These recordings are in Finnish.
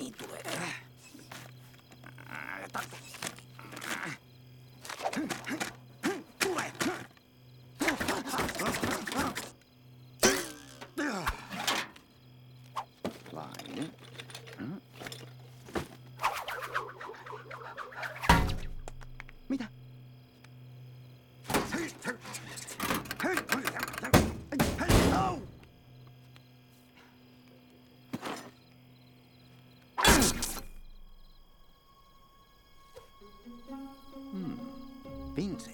me do. 20.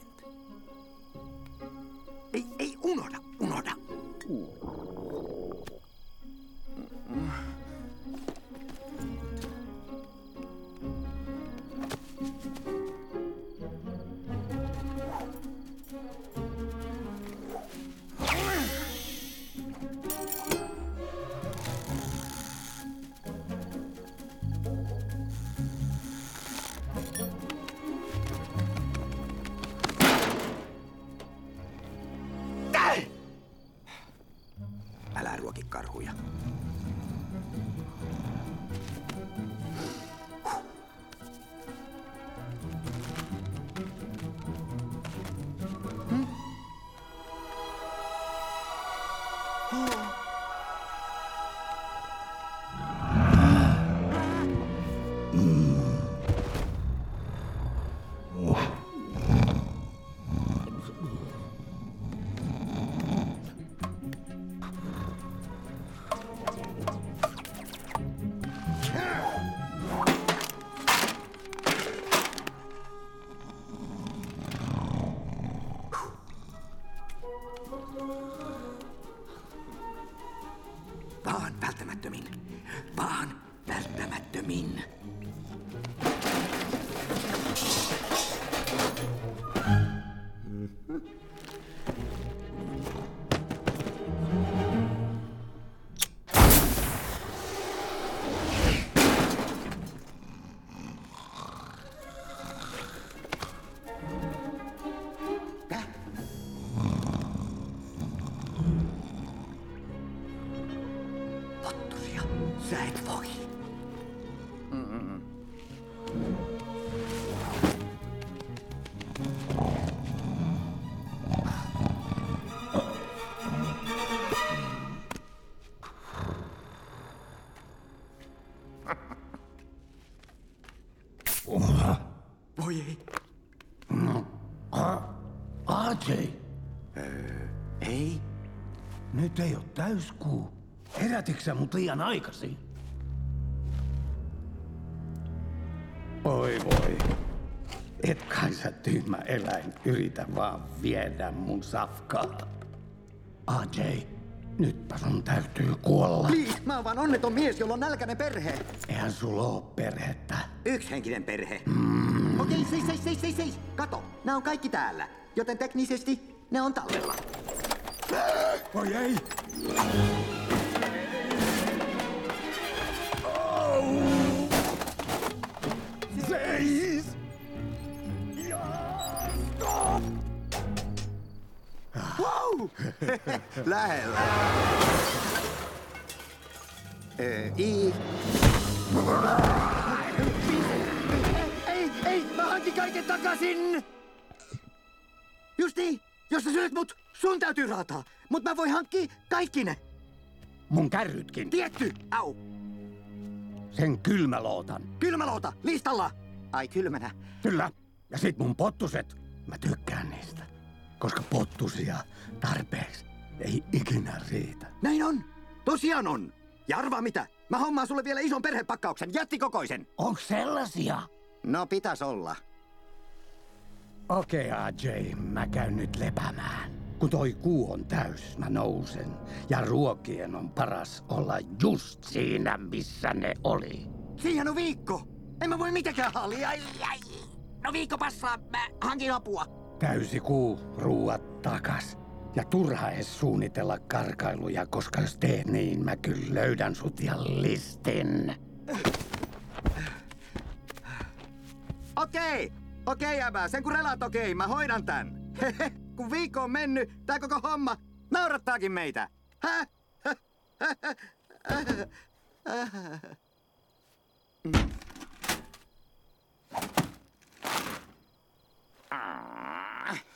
nyt ei ole täyskuu. Herätitkö sä mut liian aikaisin? Oi voi. Et kai sä tyhmä eläin yritä vaan viedä mun safkaa. AJ, nytpä sun täytyy kuolla. Please, mä oon vaan onneton mies, jolla on nälkäinen perhe. Eihän sulla oo perhettä. Yksihenkinen perhe. Mm. Okei, seis, seis, seis, seis, seis. Kato, nämä on kaikki täällä. Joten teknisesti ne on tallella. Oi ei! Seis! Wow! Lähellä. Ö, I. Ei, ei, mä hankin kaiken takaisin! Just niin, sun täytyy raataa. Mut mä voin hankkia kaikki ne. Mun kärrytkin. Tietty, au. Sen kylmälootan. Kylmäloota, listalla. Ai kylmänä. Kyllä. Ja sit mun pottuset. Mä tykkään niistä. Koska pottusia tarpeeksi ei ikinä riitä. Näin on. Tosiaan on. Ja arvaa mitä? Mä hommaan sulle vielä ison perhepakkauksen, jättikokoisen. Onks sellaisia? No pitäis olla. Okei, AJ, mä käyn nyt lepäämään. Kun toi kuu on täys, mä nousen. Ja ruokien on paras olla just siinä, missä ne oli. Siihen on viikko. En mä voi. Ai, ai. No viikko passaa, mä hankin apua. Täysi kuu, ruuat takas. Ja turha edes suunnitella karkailuja, koska jos teet niin, mä kyllä löydän sut ja listin. Okei, okei äbä, sen kun relat okei, mä hoidan tän. Kun viikko on mennyt, tää koko homma naurattaakin meitä. Häh? how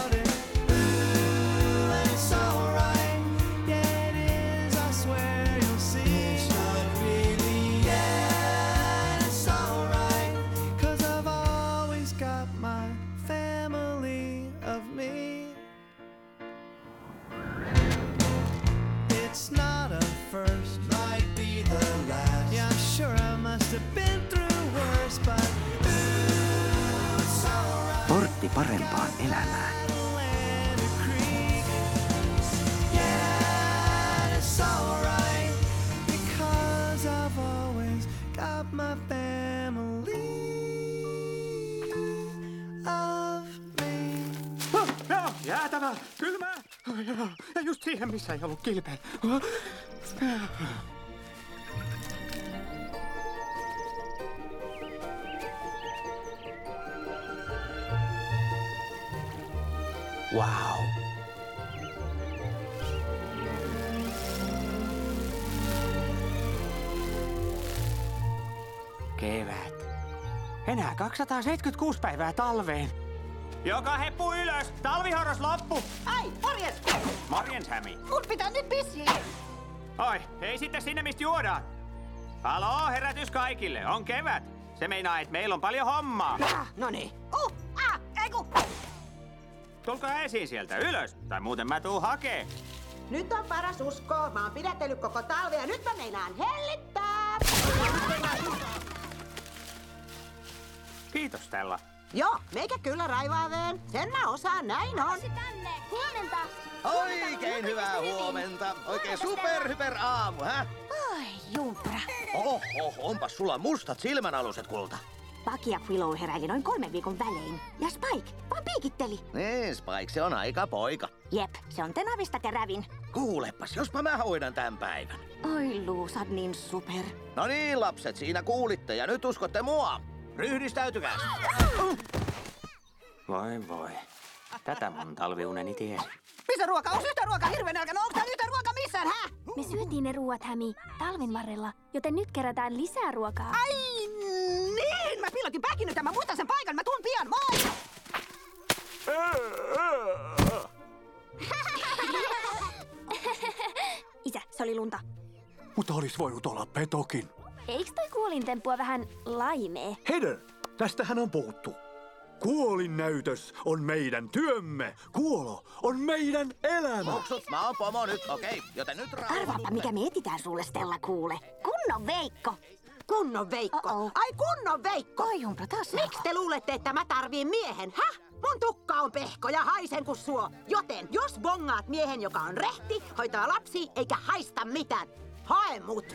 always got my family of me. Joo, jäätävää, kylmää. Ja just siihen, missä ei ollut kilpeä. Wow. Kevät. Enää 276 päivää talveen. Joka heppu ylös! Talvihorros loppu! Ai, morjes! Morjens, Hämi. Mun pitää nyt pissiin! Oi, ei sitten sinne, mistä juodaan. Haloo, herätys kaikille. On kevät. Se meinaa, että meillä on paljon hommaa. Ah, no niin. Uh. Tulkaa esiin sieltä ylös, tai muuten mä tuun hakee. Nyt on paras uskoa. Mä oon pidätellyt koko talve ja nyt mä meinaan hellittää. Kiitos, Stella. Joo, meikä kyllä raivaaveen. Sen mä osaan, näin on. tänne. Huomenta. Oikein hyvää huomenta. Oikein superhyper aamu, hä? Ai, jumpra. Oho, onpas sulla mustat silmänaluset, kulta. Paki ja Willow heräili noin kolmen viikon välein. Ja Spike vaan piikitteli. Niin, Spike, se on aika poika. Jep, se on tenavista terävin. Kuulepas, jospa mä hoidan tämän päivän. Oi Luu, sä oot niin super. No niin, lapset, siinä kuulitte ja nyt uskotte mua. Ryhdistäytykää. Voi voi. Tätä mun talviuneni tiesi. Missä ruoka? Onko yhtä ruoka hirveän nälkä? No onko täällä yhtä ruoka missään, hä? Me syötiin ne ruuat, Hämi, talven varrella, joten nyt kerätään lisää ruokaa. Ai niin! Mä piilotin päkinyt ja mä muistan sen paikan. Mä tuun pian. Moi! Isä, se oli lunta. Mutta olisi voinut olla petokin. Eiks toi kuolintemppua vähän laimee? Heather, tästähän on puhuttu. Kuolinnäytös on meidän työmme. Kuolo on meidän elämä. Muksut, mä oon pomo nyt, okei. Joten nyt rauhoitutte. mikä me etsitään sulle, Stella, kuule. Kunnon Veikko. Kunnon Veikko. Uh-oh. Ai kunnon Veikko. Oi, jumpra taas. Miksi te luulette, että mä tarviin miehen, häh? Mun tukka on pehko ja haisen kuin suo. Joten jos bongaat miehen, joka on rehti, hoitaa lapsi eikä haista mitään, hae mut.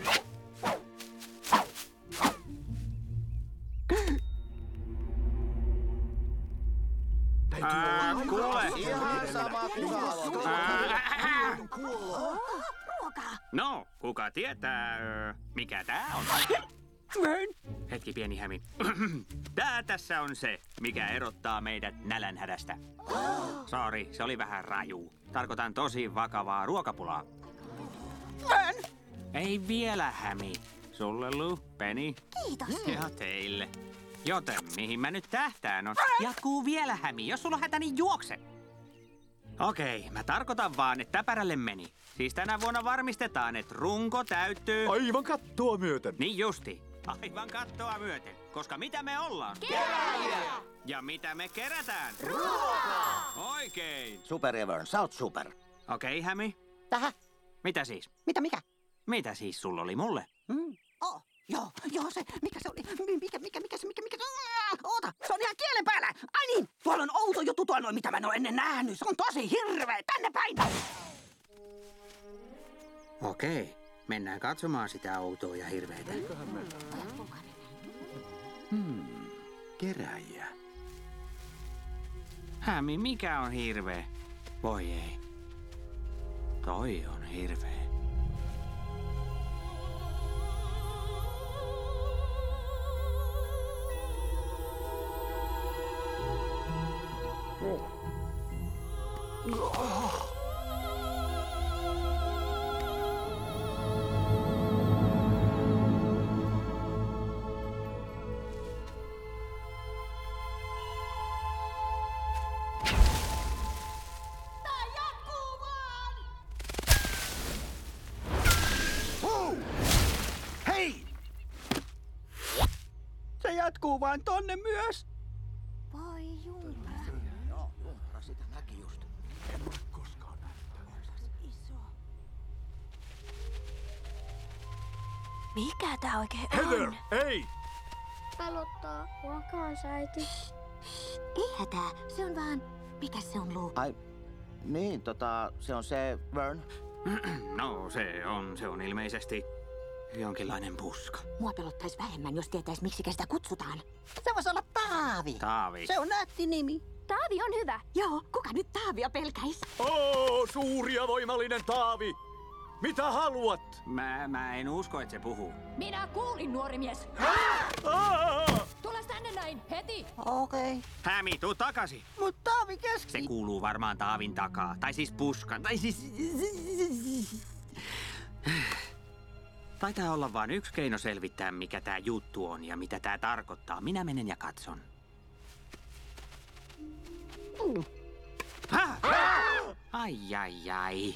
Ää, kuule. Ihan sama Ruokaa. No, kuka tietää, mikä tää on? Hetki pieni hämi. Tää tässä on se, mikä erottaa meidät nälänhädästä. Sori, se oli vähän raju. Tarkoitan tosi vakavaa ruokapulaa. Ei vielä hämi. Sulle, Lu, Penny Kiitos. ja teille. Joten mihin mä nyt tähtään on? Jatkuu vielä hämi. Jos sulla on hätä, niin juokse. Okei, mä tarkoitan vaan, että täpärälle meni. Siis tänä vuonna varmistetaan, että runko täyttyy... Aivan kattoa myöten. Niin justi. Aivan kattoa myöten. Koska mitä me ollaan? Keräjiä! Ja mitä me kerätään? Ruokaa! Oikein. Super Evern, sä oot super. Okei, Hämi. Tähän. Mitä siis? Mitä mikä? Mitä siis sulla oli mulle? Mm. Oh, joo, joo se, mikä se oli? Mi- Mikä, mikä, mikä se, mikä, mikä se? Oota, se on ihan kielen päällä. Ai niin, tuolla on outo juttu tuolla noin, mitä mä en ole ennen nähnyt. Se on tosi hirveä. Tänne päin. Mennään katsomaan sitä outoa ja hirveetä. Keräjiä. Hämi, mikä on hirveä? Voi ei. Toi on hirveä. Se jatkuu vain tonne myös. Mikä tää oikein Heather, on? ei! Pelottaa. Kanssa, äiti. Ei hätää, se on vaan... Mikä se on, Lou? Ai, niin, tota, se on se Vern. No, se on, se on ilmeisesti jonkinlainen puska. Mua pelottais vähemmän, jos tietäis miksi sitä kutsutaan. Se voisi olla Taavi. Taavi. Se on nätti nimi. Taavi on hyvä. Joo, kuka nyt Taavia pelkäis? Oo, suuri ja voimallinen Taavi! Mitä haluat? Mä, mä en usko, että se puhuu. Minä kuulin, nuori mies. Aa! Tule tänne näin, heti! Okei. Okay. Hämi, tuu takaisin. Mut Taavi keski. Se kuuluu varmaan Taavin takaa. Tai siis puskan. Tai siis... Taitaa olla vain yksi keino selvittää, mikä tää juttu on ja mitä tää tarkoittaa. Minä menen ja katson. Häh? Ai, ai, ai.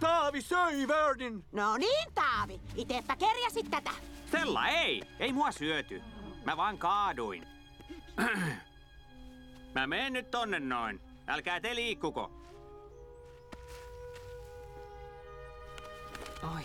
Taavi söi Vernin! No niin, Taavi. Itepä kerjäsit tätä. Stella, ei! Ei mua syöty. Mä vaan kaaduin. Mä menen nyt tonne noin. Älkää te liikkuko. Oi.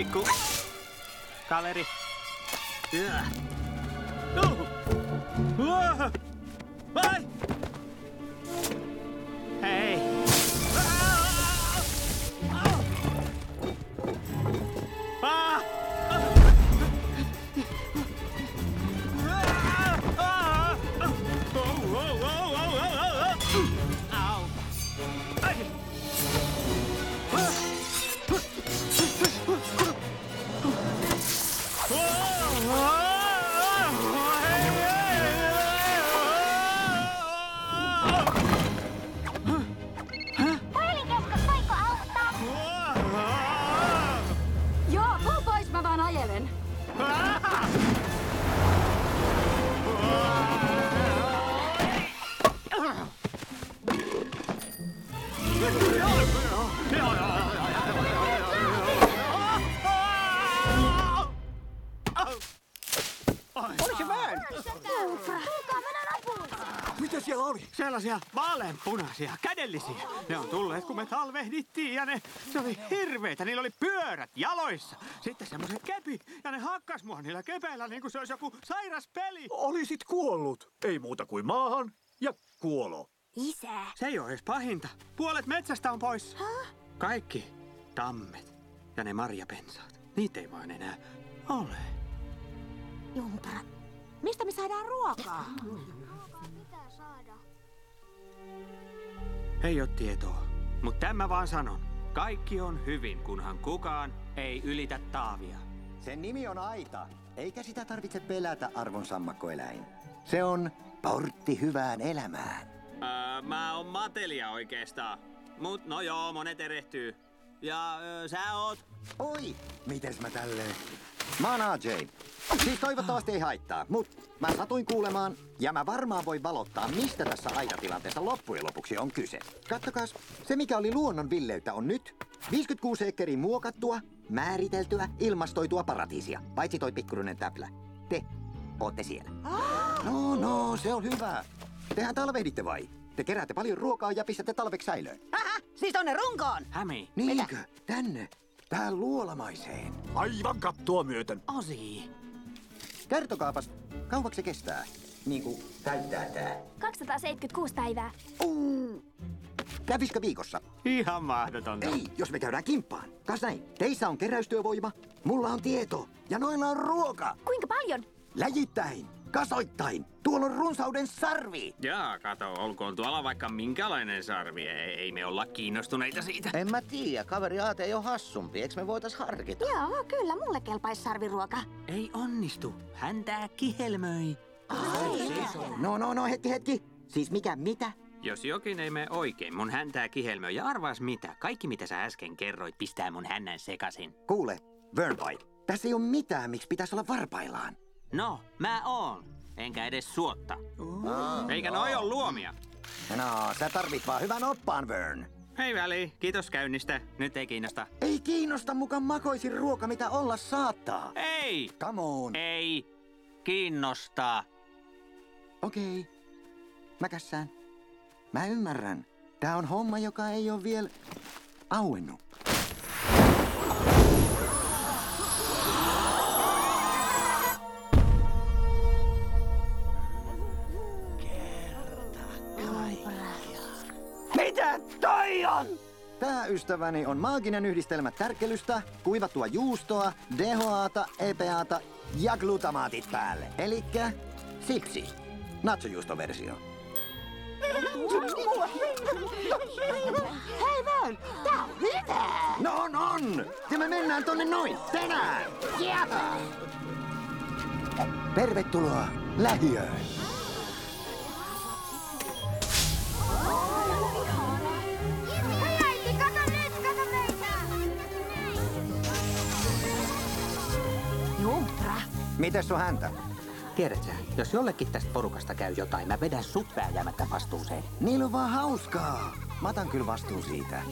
Pikku kaveri. Yö. Uh. Uh. Mitä siellä oli? Sellaisia vaaleanpunaisia, kädellisiä. Ne on tulleet, kun me talvehdittiin ja ne, se oli hirveitä. Niillä oli pyörät jaloissa. Sitten semmoiset kepit ja ne hakkas mua niillä kepeillä niin kuin se olisi joku sairas peli. Olisit kuollut. Ei muuta kuin maahan ja kuolo. Isä. Se ei ole edes pahinta. Puolet metsästä on pois. Kaikki tammet ja ne marjapensaat. Niitä ei vaan enää ole. Jumpra. Mistä me saadaan ruokaa? Ei ole tietoa, mutta tämä vaan sanon. Kaikki on hyvin, kunhan kukaan ei ylitä taavia. Sen nimi on Aita, eikä sitä tarvitse pelätä, arvon sammakkoeläin. Se on portti hyvään elämään. Öö, mä oon Matelia oikeastaan. Mut no joo, monet erehtyy. Ja öö, sä oot? Oi, mites mä tälleen? Mä oon AJ. Siis toivottavasti ei haittaa, mut mä satuin kuulemaan, ja mä varmaan voin valottaa, mistä tässä aidatilanteessa loppujen lopuksi on kyse. Kattokaas, se mikä oli luonnon villeyttä on nyt 56 ekkeriä muokattua, määriteltyä, ilmastoitua paratiisia. Paitsi toi pikkuruinen täplä. Te ootte siellä. No, no, se on hyvä. Tehän talvehditte vai? Te keräätte paljon ruokaa ja pistätte talveksi säilöön. Hähä, siis tonne runkoon! Hämi. Niinkö? Tänne. Tähän luolamaiseen. Aivan kattoa myöten. Osi. Kertokaapas, kauaksi se kestää? Niin kuin täyttää tää. 276 päivää. Uh, käviskö viikossa? Ihan mahdotonta. Ei, jos me käydään kimppaan. Kas näin, teissä on keräystyövoima, mulla on tieto ja noilla on ruoka. Kuinka paljon? Läjittäin, kasoittain, tuolla on runsauden sarvi. Jaa, kato, olkoon tuolla vaikka minkälainen sarvi. Ei, ei me olla kiinnostuneita siitä. En mä tiedä, kaveri Aate ei ole hassumpi. Eikö me voitais harkita? Joo, kyllä mulle kelpaisi sarviruoka. Ei onnistu. Häntää kihelmöi. No, no, no, hetki, hetki. Siis mikä, mitä? Jos jokin ei mene oikein, mun häntää kihelmöi. Ja arvaas mitä? Kaikki mitä sä äsken kerroit pistää mun hännän sekasin. Kuule, Vernboy, tässä ei ole mitään, miksi pitäisi olla varpaillaan. No, mä oon. Enkä edes suotta. Eikä noi oo luomia. No, sä tarvit vaan hyvän oppaan, Vern. Hei väli, kiitos käynnistä. Nyt ei kiinnosta. Ei kiinnosta mukaan makoisin ruoka, mitä olla saattaa. Ei! Come on. Ei kiinnosta. Okei. Mä kässään. Mä ymmärrän. Tää on homma, joka ei ole vielä auennut. Ystäväni on maaginen yhdistelmä tärkelystä, kuivattua juustoa, DHAta, EPAta ja glutamaatit päälle. Elikkä sipsi. Nachojuustoversio. Hei Vern, tää on hyvää! No on, on! Ja me mennään tonne noin, tänään! Yeah! Tervetuloa lähiöön. Mites sun häntä? Tiedätkö, jos jollekin tästä porukasta käy jotain, mä vedän sut vääjäämättä vastuuseen. Niillä on vaan hauskaa. Mä otan kyllä vastuun siitä.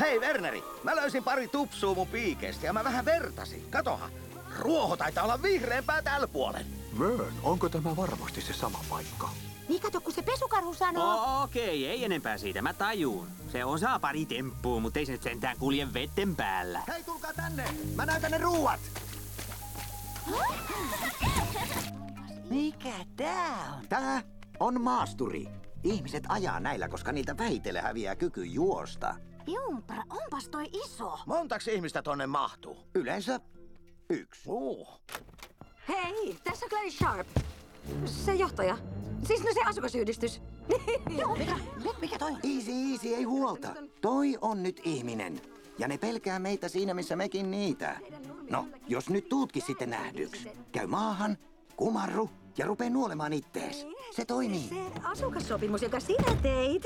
Hei Werneri, mä löysin pari tupsua mun piikeistä ja mä vähän vertasin. Katoha, ruoho taitaa olla vihreämpää tällä puolen. Vern, onko tämä varmasti se sama paikka? Niin kato, kun se pesukarhu sanoo. Oh, Okei, ei enempää siitä, mä tajuun. Se osaa pari temppua, mutta ei se nyt sentään kulje vetten päällä. Hei, tulkaa tänne! Mä näytän ne ruuat! Mikä tää on? Tää on maasturi. Ihmiset ajaa näillä, koska niiltä vähitellen häviää kyky juosta. Jumpra, onpas toi iso. Montaks ihmistä tonne mahtuu? Yleensä yksi. Uh. Hei, tässä Gladys Sharp. Se johtaja. Siis no se asukasyhdistys. Mikä, mikä toi on? Easy, easy, ei huolta. Toi on nyt ihminen. Ja ne pelkää meitä siinä, missä mekin niitä. No, jos nyt tuutkin sitten nähdyks. Käy maahan, kumarru ja rupee nuolemaan ittees. Se toimii. Se asukassopimus, joka sinä teit,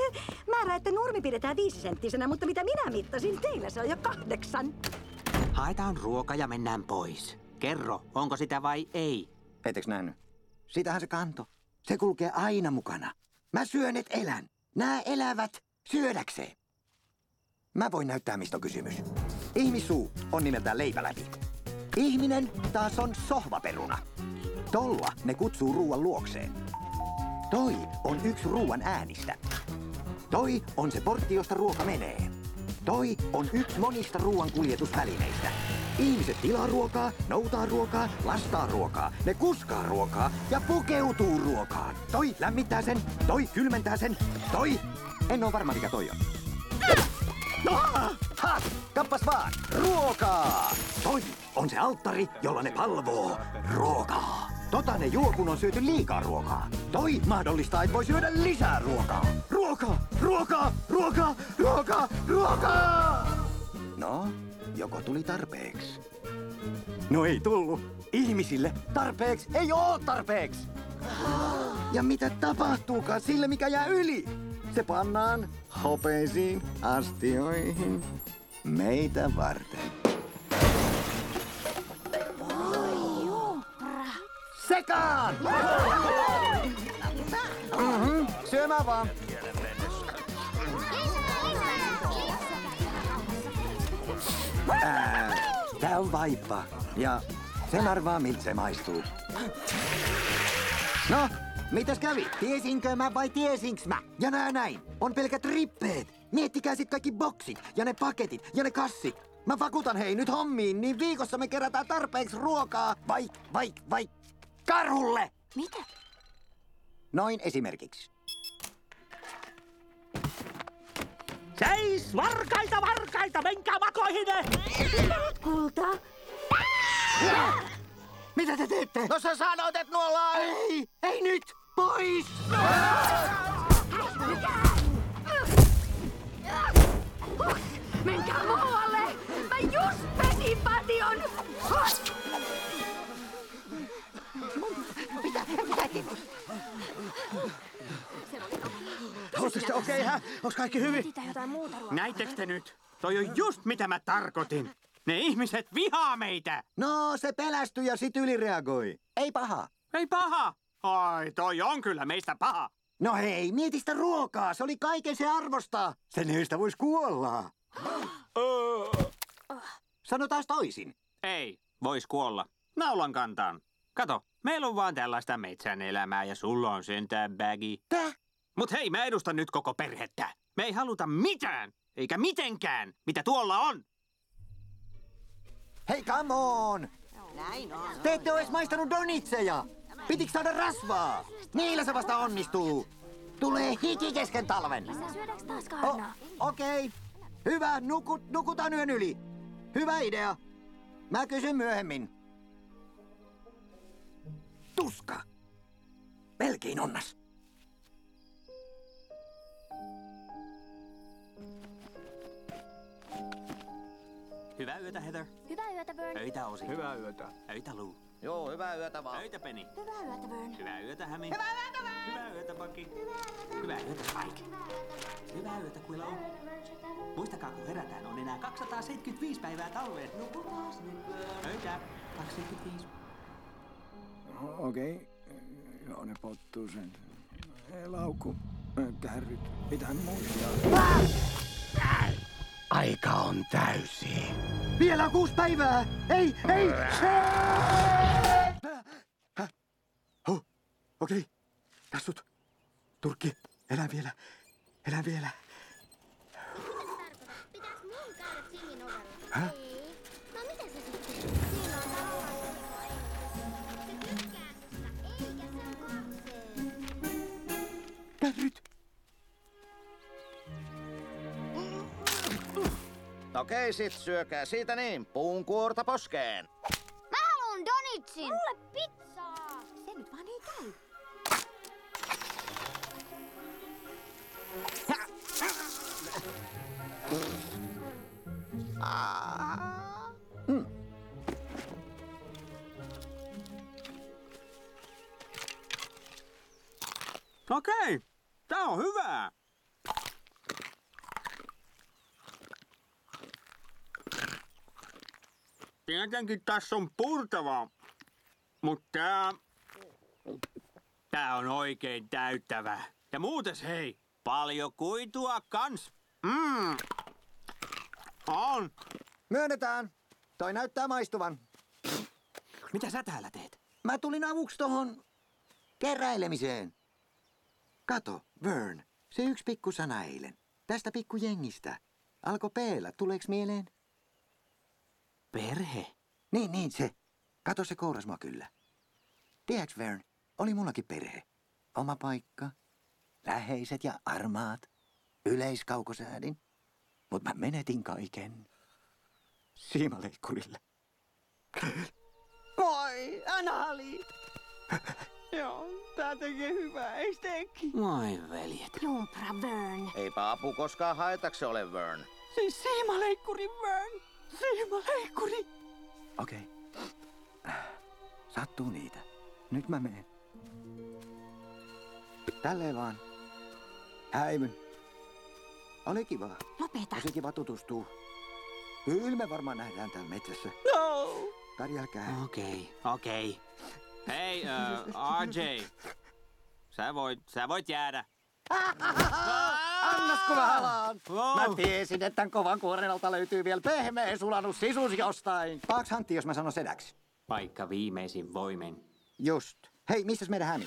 määrää, että nurmi pidetään viisisenttisenä, mutta mitä minä mittasin, teillä se on jo kahdeksan. Haetaan ruoka ja mennään pois. Kerro, onko sitä vai ei? Ettekö nähnyt? Sitähän se kanto. Se kulkee aina mukana. Mä syön, et elän. Nää elävät syödäkseen. Mä voin näyttää, mistä on kysymys. Ihmissuu on nimeltään leipäläpi. Ihminen taas on sohvaperuna. Tolla ne kutsuu ruoan luokseen. Toi on yksi ruoan äänistä. Toi on se portti, josta ruoka menee. Toi on yksi monista ruoan kuljetusvälineistä. Ihmiset tilaa ruokaa, noutaa ruokaa, lastaa ruokaa, ne kuskaa ruokaa ja pukeutuu ruokaan. Toi lämmittää sen, toi kylmentää sen, toi... En oo varma mikä toi on. Ah! Ha! Kappas vaan! Ruokaa! Toi on se alttari, jolla ne palvoo ruokaa. Tota ne juo, kun on syöty liikaa ruokaa. Toi mahdollistaa, että voi syödä lisää ruokaa. Ruokaa! Ruokaa! Ruokaa! Ruokaa! Ruokaa! No, joko tuli tarpeeksi? No ei tullut. Ihmisille tarpeeksi ei oo tarpeeksi. Ja mitä tapahtuukaan sille, mikä jää yli? Se pannaan hopeisiin astioihin. Meitä varten. Sekaan! Mhm, syömään vaan. Ää, tää on vaippa. Ja sen arvaa, miltä se maistuu. No, mitäs kävi? Tiesinkö mä vai tiesinks mä? Ja nää näin, on pelkät rippeet. Miettikää sit kaikki boksit ja ne paketit ja ne kassit. Mä vakuutan hei nyt hommiin, niin viikossa me kerätään tarpeeksi ruokaa. Vai, vai, vai, karhulle! Mitä? Noin esimerkiksi. Seis! Varkaita, varkaita! Menkää makoihinne! Kulta, Mitä te teette? No sä sanoit, että nuolla on... Ei, ei nyt! Pois! menkää muualle! Mä just pesin Pation! Okei, okay, hä? Onks kaikki hyvin? Etsitään jotain muuta ruokaa. Näittekö te nyt? Toi on just mitä mä tarkoitin. Ne ihmiset vihaa meitä. No, se pelästyi ja sit ylireagoi. Ei paha. Ei paha. Ai, toi on kyllä meistä paha. No hei, mieti sitä ruokaa. Se oli kaiken se arvostaa. Sen eestä vois kuolla. Sano taas toisin. Ei, vois kuolla. Naulan kantaan. Kato, meillä on vaan tällaista metsän elämää ja sulla on sentään bagi. Täh? Mut hei, mä edustan nyt koko perhettä. Me ei haluta mitään, eikä mitenkään, mitä tuolla on. Hei, come on! Näin on. Te ette ois maistanut donitseja. Pitikö saada rasvaa? Niillä se vasta onnistuu. Tulee hiki kesken talven. Syödäänkö taas? Okei. Hyvä, nukut, nukutaan yön yli. Hyvä idea. Mä kysyn myöhemmin. Tuska. Melkein onnas. Hyvää yötä, Heather. Hyvää yötä, Vern. Öitä, Osi. Hyvää yötä. Öitä, Lou. Joo, hyvää yötä vaan. Öitä, Penny. Hyvää yötä, Vern. Hyvää yötä, Hämi. Hyvää yötä, Hyvää yötä, Bucky. Hyvää yötä, Spike. Hyvää yötä, Willow. Muistakaa, kun herätään, on enää 275 päivää talveen. Nukutaan nyt. Öitä. 275. Okei. Joo, ne pottuu sen. Laukku. Kärryt. Pitää muistaa. Aika on täysi. Vielä on kuusi päivää. Ei, ei. Häh? Oh, okei. Tassut. Turkki. Elä vielä. Elä vielä. Pitäis Okei, sit syökää siitä niin. Puun kuorta poskeen. Mä haluun donitsin! Mulle pizzaa! Se nyt vaan ei käy. Okei, tää on hyvää. Tietenkin tässä on purtavaa, mutta tää... Tää on oikein täyttävä. Ja muutes hei, paljon kuitua kans. Mm. On. Myönnetään. Toi näyttää maistuvan. Mitä sä täällä teet? Mä tulin avuksi tohon keräilemiseen. Kato, Vern, se yksi pikku sana eilen. Tästä pikkujengistä. Alko peellä, tuleeks mieleen? Perhe. Niin, niin se. Kato se kouras mua kyllä. Tiedäks Vern, oli mullakin perhe. Oma paikka, läheiset ja armaat, yleiskaukosäädin. Mut mä menetin kaiken. Siimaleikkurille. Voi, Anali! Joo, tää tekee hyvää, eikö tekin? Moi veljet. Jumpra, Vern. Eipä apu koskaan haitaksi ole, Vern. Siis siimaleikkuri, Vern! Siimaleikkuri! Okei. Sattuu niitä. Nyt mä menen. Tälleen vaan. Häivyn. Oli kiva. Lopeta. Tosi kiva tutustua. Kyllä me varmaan nähdään täällä metsässä. No. Pärjälkää. Okei, okei. Hei, uh, RJ. Sä voit, sä voit jäädä. Annasko mä halaan? Wow. Mä tiesin, että tän kovan kuoren alta löytyy vielä pehmeä sulanut sisus jostain. Paaks Hantti, jos mä sanon sedäksi? Paikka viimeisin voimin. Just. Hei, missäs meidän hämi?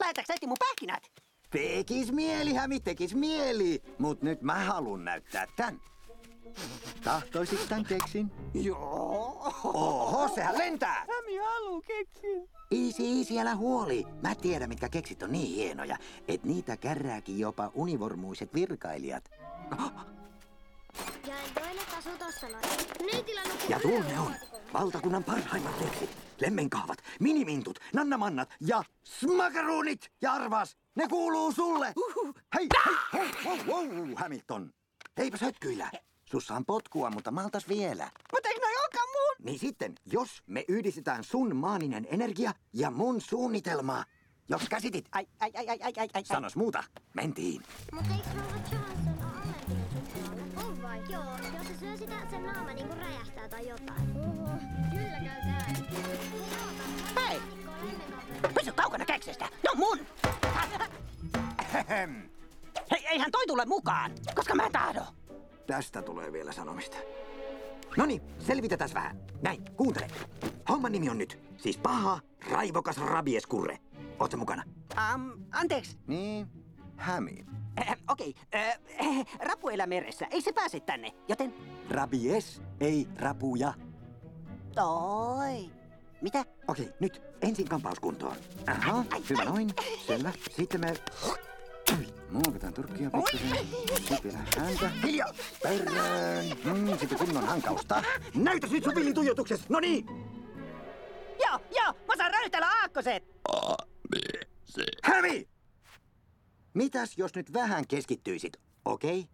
Lähetäks äiti mun pähkinät? Tekis mieli, hämi, tekis mieli. Mut nyt mä haluan näyttää tän. Tahtoisit tän keksin? Joo. Oho, sehän lentää! Hämi haluu keksin. Easy, easy, älä huoli. Mä tiedän, mitkä keksit on niin hienoja, että niitä kärrääkin jopa univormuiset virkailijat. Ja toinen asuu tossa noin. Ja tuo ne on. Valtakunnan parhaimmat keksit. Lemmenkahvat, minimintut, nannamannat ja smakaruunit. Ja arvas, ne kuuluu sulle. Hei, hei, wow, wow, wow, Hamilton. Eipäs hötkyillä. Sussa on potkua, mutta maltas vielä. Mut eikö noi olekaan mun? Niin sitten, jos me yhdistetään sun maaninen energia ja mun suunnitelmaa. Jos käsitit, Ai, ai, ai, ai, ai, ai, ai. sanos muuta. Mentiin. Mut eikö Rouva Johnson allerginen? On vai? Joo, jos se syö sitä, sen naama niinku räjähtää tai jotain. Oho, kyllä käy näin. Hei! Pysy kaukana keksistä! Ne on mun! Hei, eihän toi tule mukaan, koska mä en tahdo. Tästä tulee vielä sanomista. Noni, selvitetään vähän. Näin, kuuntele. Homman nimi on nyt, siis paha, raivokas rabieskurre. Oot sä mukana? Um, anteeksi. Niin, hämi. Äh, Okei, okay. äh, rapu elää meressä. Ei se pääse tänne, joten... Rabies, ei rapuja. Toi. Mitä? Okei, nyt ensin kampauskuntoon. Aha, hyvä noin. Selvä. Sitten me... Muokataan turkkia pikkusen. Sitten vielä häntä. Hiljaa! Perään. Mm, sitten kunnon hankausta. Näytäs nyt sun villituijotuksessa. No niin! Joo, joo, mä saan räytellä aakkoset. Hämi! Mitäs jos nyt vähän keskittyisit, okei?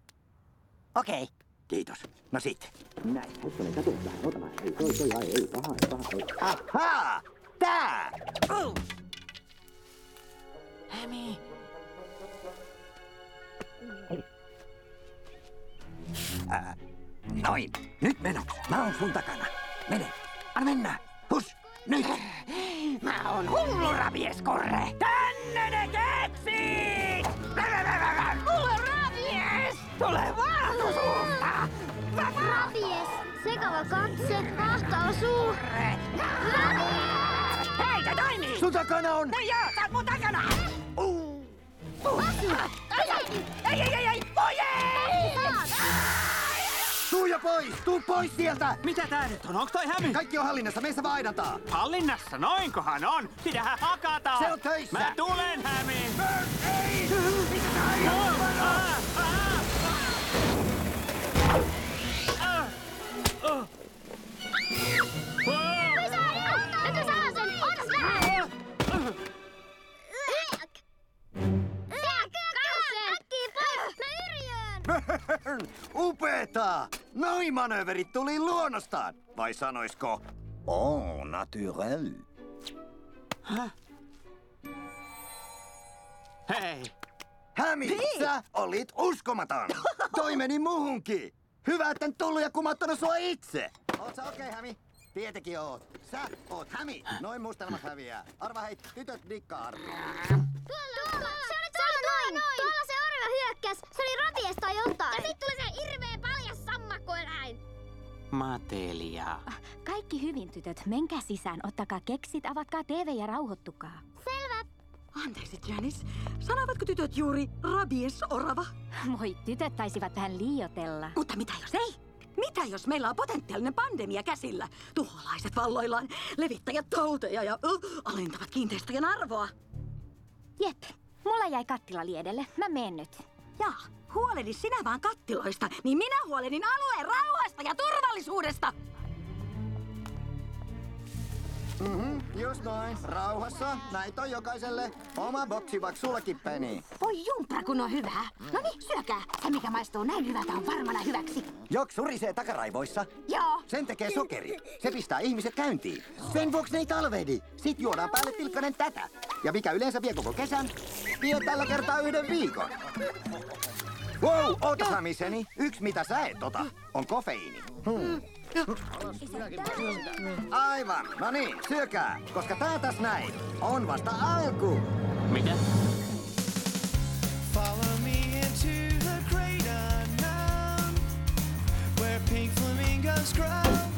Okei. Okay. Kiitos. No sitten. Näin. Hetkonen, kato vähän. Ota vähän. Ei, toi, toi, ai, ei, paha, paha, ei. Ahaa! Tää! Uh. Hämi. Ää, noin. Nyt menoksi. Mä oon sun takana. Mene. Anna mennä. Hus. Nyt. Mä oon hullu rabieskorre. Tänne ne keksit! On rabies! Tule vaan suusta! Rabies, sekava katse, hahtava suu. Hei, tää toimii! Sun takana on... No joo, sä oot mun takana! Ei, ei, ei, ei, voi ei! Tuija pois! Tuu pois sieltä! Mitä tää nyt on? Onks toi hämi? Kaikki on hallinnassa. Meissä vaan aidantaa. Hallinnassa, noinkohan on? Sitähän hakataan! Se on töissä. Mä tulen, hämi! Ei! Mitä sä aiot? Eikö Upeeta! Noin manööverit tuli luonnostaan. Vai sanoisko? Oh, naturel. Hei! Hämi, sä olit uskomaton. Toi meni muuhunkin. Hyvä, etten tullut ja kumattanut sua itse. Oot sä okei, okay, Hämi? Tietenkin oot. Sä oot Hämi. Noin mustelmat häviää. Arva hei, tytöt dikkaa Arvi. Tuolla, tuolla! Se oli tuolla noin! Tuolla se arva hyökkäs! Se oli rabies tai jotain! Ja sit tuli se hirveen paljas sammakkoeläin! Matelia. Kaikki hyvin, tytöt. Menkää sisään, ottakaa keksit, avatkaa TV ja rauhoittukaa. Selvä! Anteeksi, Janice. Sanoivatko tytöt juuri rabies orava? Moi, tytöt taisivat vähän liiotella. Mutta mitä jos ei? Mitä jos meillä on potentiaalinen pandemia käsillä? Tuholaiset valloillaan, levittäjät tauteja ja uh, alentavat kiinteistöjen arvoa. Jep, mulla jäi kattila liedelle. Mä menen nyt. Jaa, huolehdi sinä vaan kattiloista, niin minä huolehdin alueen rauhasta ja turvallisuudesta. Mhm, just noin. Rauhassa. Näitä on jokaiselle. Oma boksi vaikka sullekin peni. Voi jumpra, kun on hyvää. No niin, syökää. Se, mikä maistuu näin hyvältä, on varmana hyväksi. Jok surisee takaraivoissa. Joo. Sen tekee sokeri. Se pistää ihmiset käyntiin. Sen vuoksi ne ei talvehdi. Sitten juodaan päälle tilkkanen tätä. Ja mikä yleensä vie koko kesän, vie tällä kertaa yhden viikon. Wow, oota Samiseni. Yksi mitä sä et ota on kofeiini. Hmm. Aivan. No niin, syökää, koska tää tässä näin on vasta alku. Mitä? Follow me into the great unknown, where pink flamingos grow.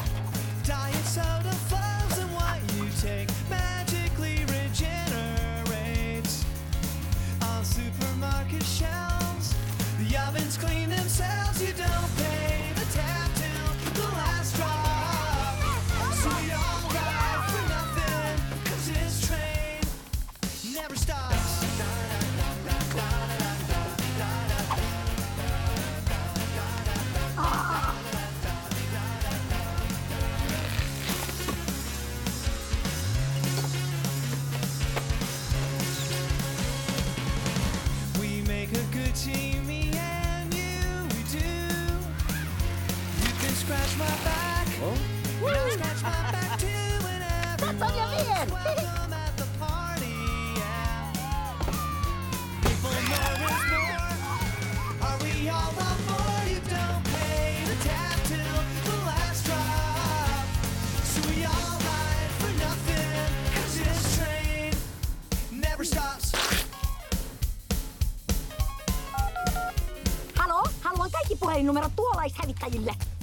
Haluan kaikki puhelinnumerot tuolaishävittäjille.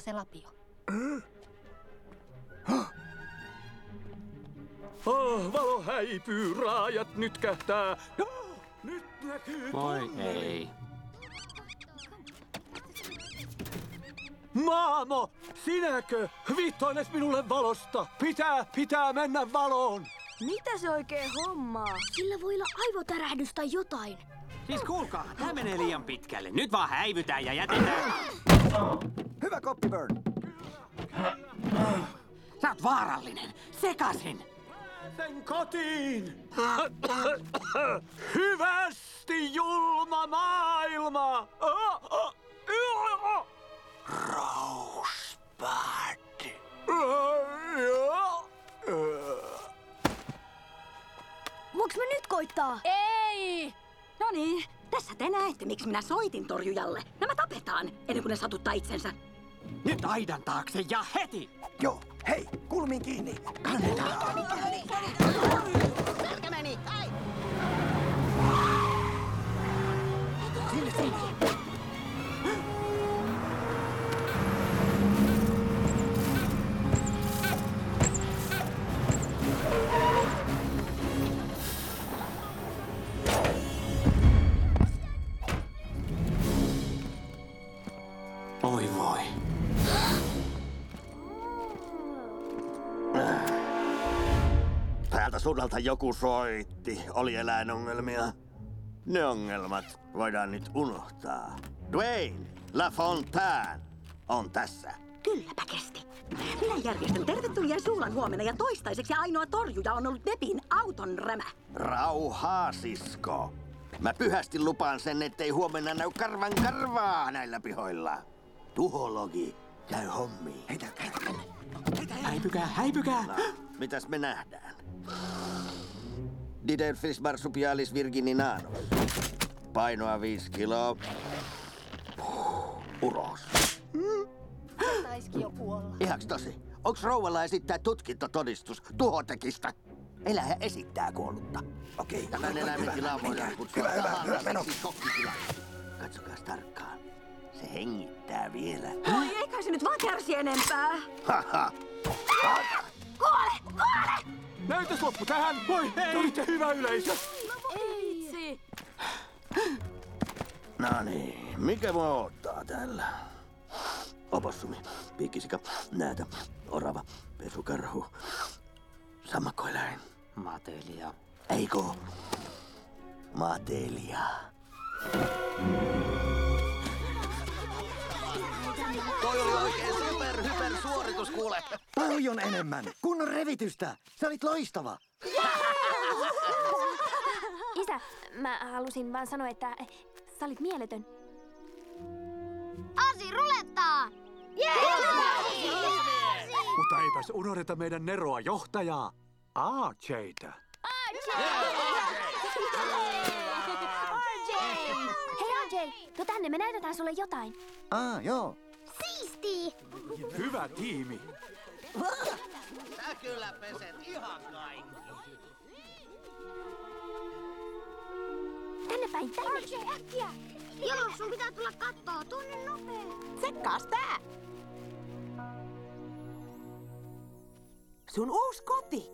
Autosta se lapio. Oh, valo häipyy, raajat nyt kähtää. Nyt näkyy Voi ei. Maamo, sinäkö vittoilet minulle valosta? Pitää, pitää mennä valoon. Mitä se oikein hommaa? Sillä voi olla aivotärähdys tai jotain. Siis kuulkaa, tää menee liian pitkälle. Nyt vaan häivytään ja jätetään. Hyvä koppi, Bird. Sä oot vaarallinen. Sekasin. Sen kotiin. Hyvästi julma maailma. Rosebud. Voinko mä nyt koittaa? Ei! No niin, tässä te näette, miksi minä soitin torjujalle. Nämä tapetaan ennen kuin ne satuttaa itsensä. Nyt aidan taakse ja heti! Joo, hei, kulmin kiinni. Kannetaan. Selkä meni. Ai. Sinne, sinne. Suunnalta joku soitti. Oli eläinongelmia. Ne ongelmat voidaan nyt unohtaa. Dwayne LaFontaine on tässä. Kylläpä kesti. Minä järjestän tervetulia suulan huomenna ja toistaiseksi ainoa torjuja on ollut Debin auton rämä. Rauhaa, sisko. Mä pyhästi lupaan sen, ettei huomenna näy karvan karvaa näillä pihoilla. Tuhologi, käy hommiin. Heitä, heitä. Häipykää, häipykää! No, mitäs me nähdään? Didelphis marsupialis virgininaanus. Painoa 5 kiloa. Puh, Uros. Taisikin jo kuolla. Ihaks tosi. Onks rouvalla esittää tutkintotodistus tuhotekistä? Elähä esittää kuollutta. Okei, Tämän eläimen tilaa voidaan kutsua Hyvä, hyvä, hyvä, meno. Katsokaa tarkkaan. Se hengittää vielä. Oi, eikä se nyt vaan kärsi enempää. Haha! Kuole! Kuole! Näytös loppu tähän! Voi hei! Te olitte hyvä yleisö! Vitsi! No niin, mikä mua odottaa täällä? Opossumi, piikkisika, näätä, orava, pesukarhu, sammakkoeläin. Matelia. Eikö? Matelia. Toi oli oikein super, hyper suoritus, kuule. Paljon enemmän. Kunnon revitystä. Sä olit loistava. Isä, mä halusin vaan sanoa, että sä olit mieletön. Asi rulettaa! Mutta eipäs unohdeta meidän Neroa johtajaa. AJtä. Hei RJ, tuu tänne, me näytetään sulle jotain. Ah, joo. Siisti! Hyvä tiimi. Sä kyllä peset ihan kaikki. Tänne päin, tänne. RJ, äkkiä! Joo, sun pitää tulla kattoo. Tunne nopea. Tsekkaas tää! Sun uusi koti.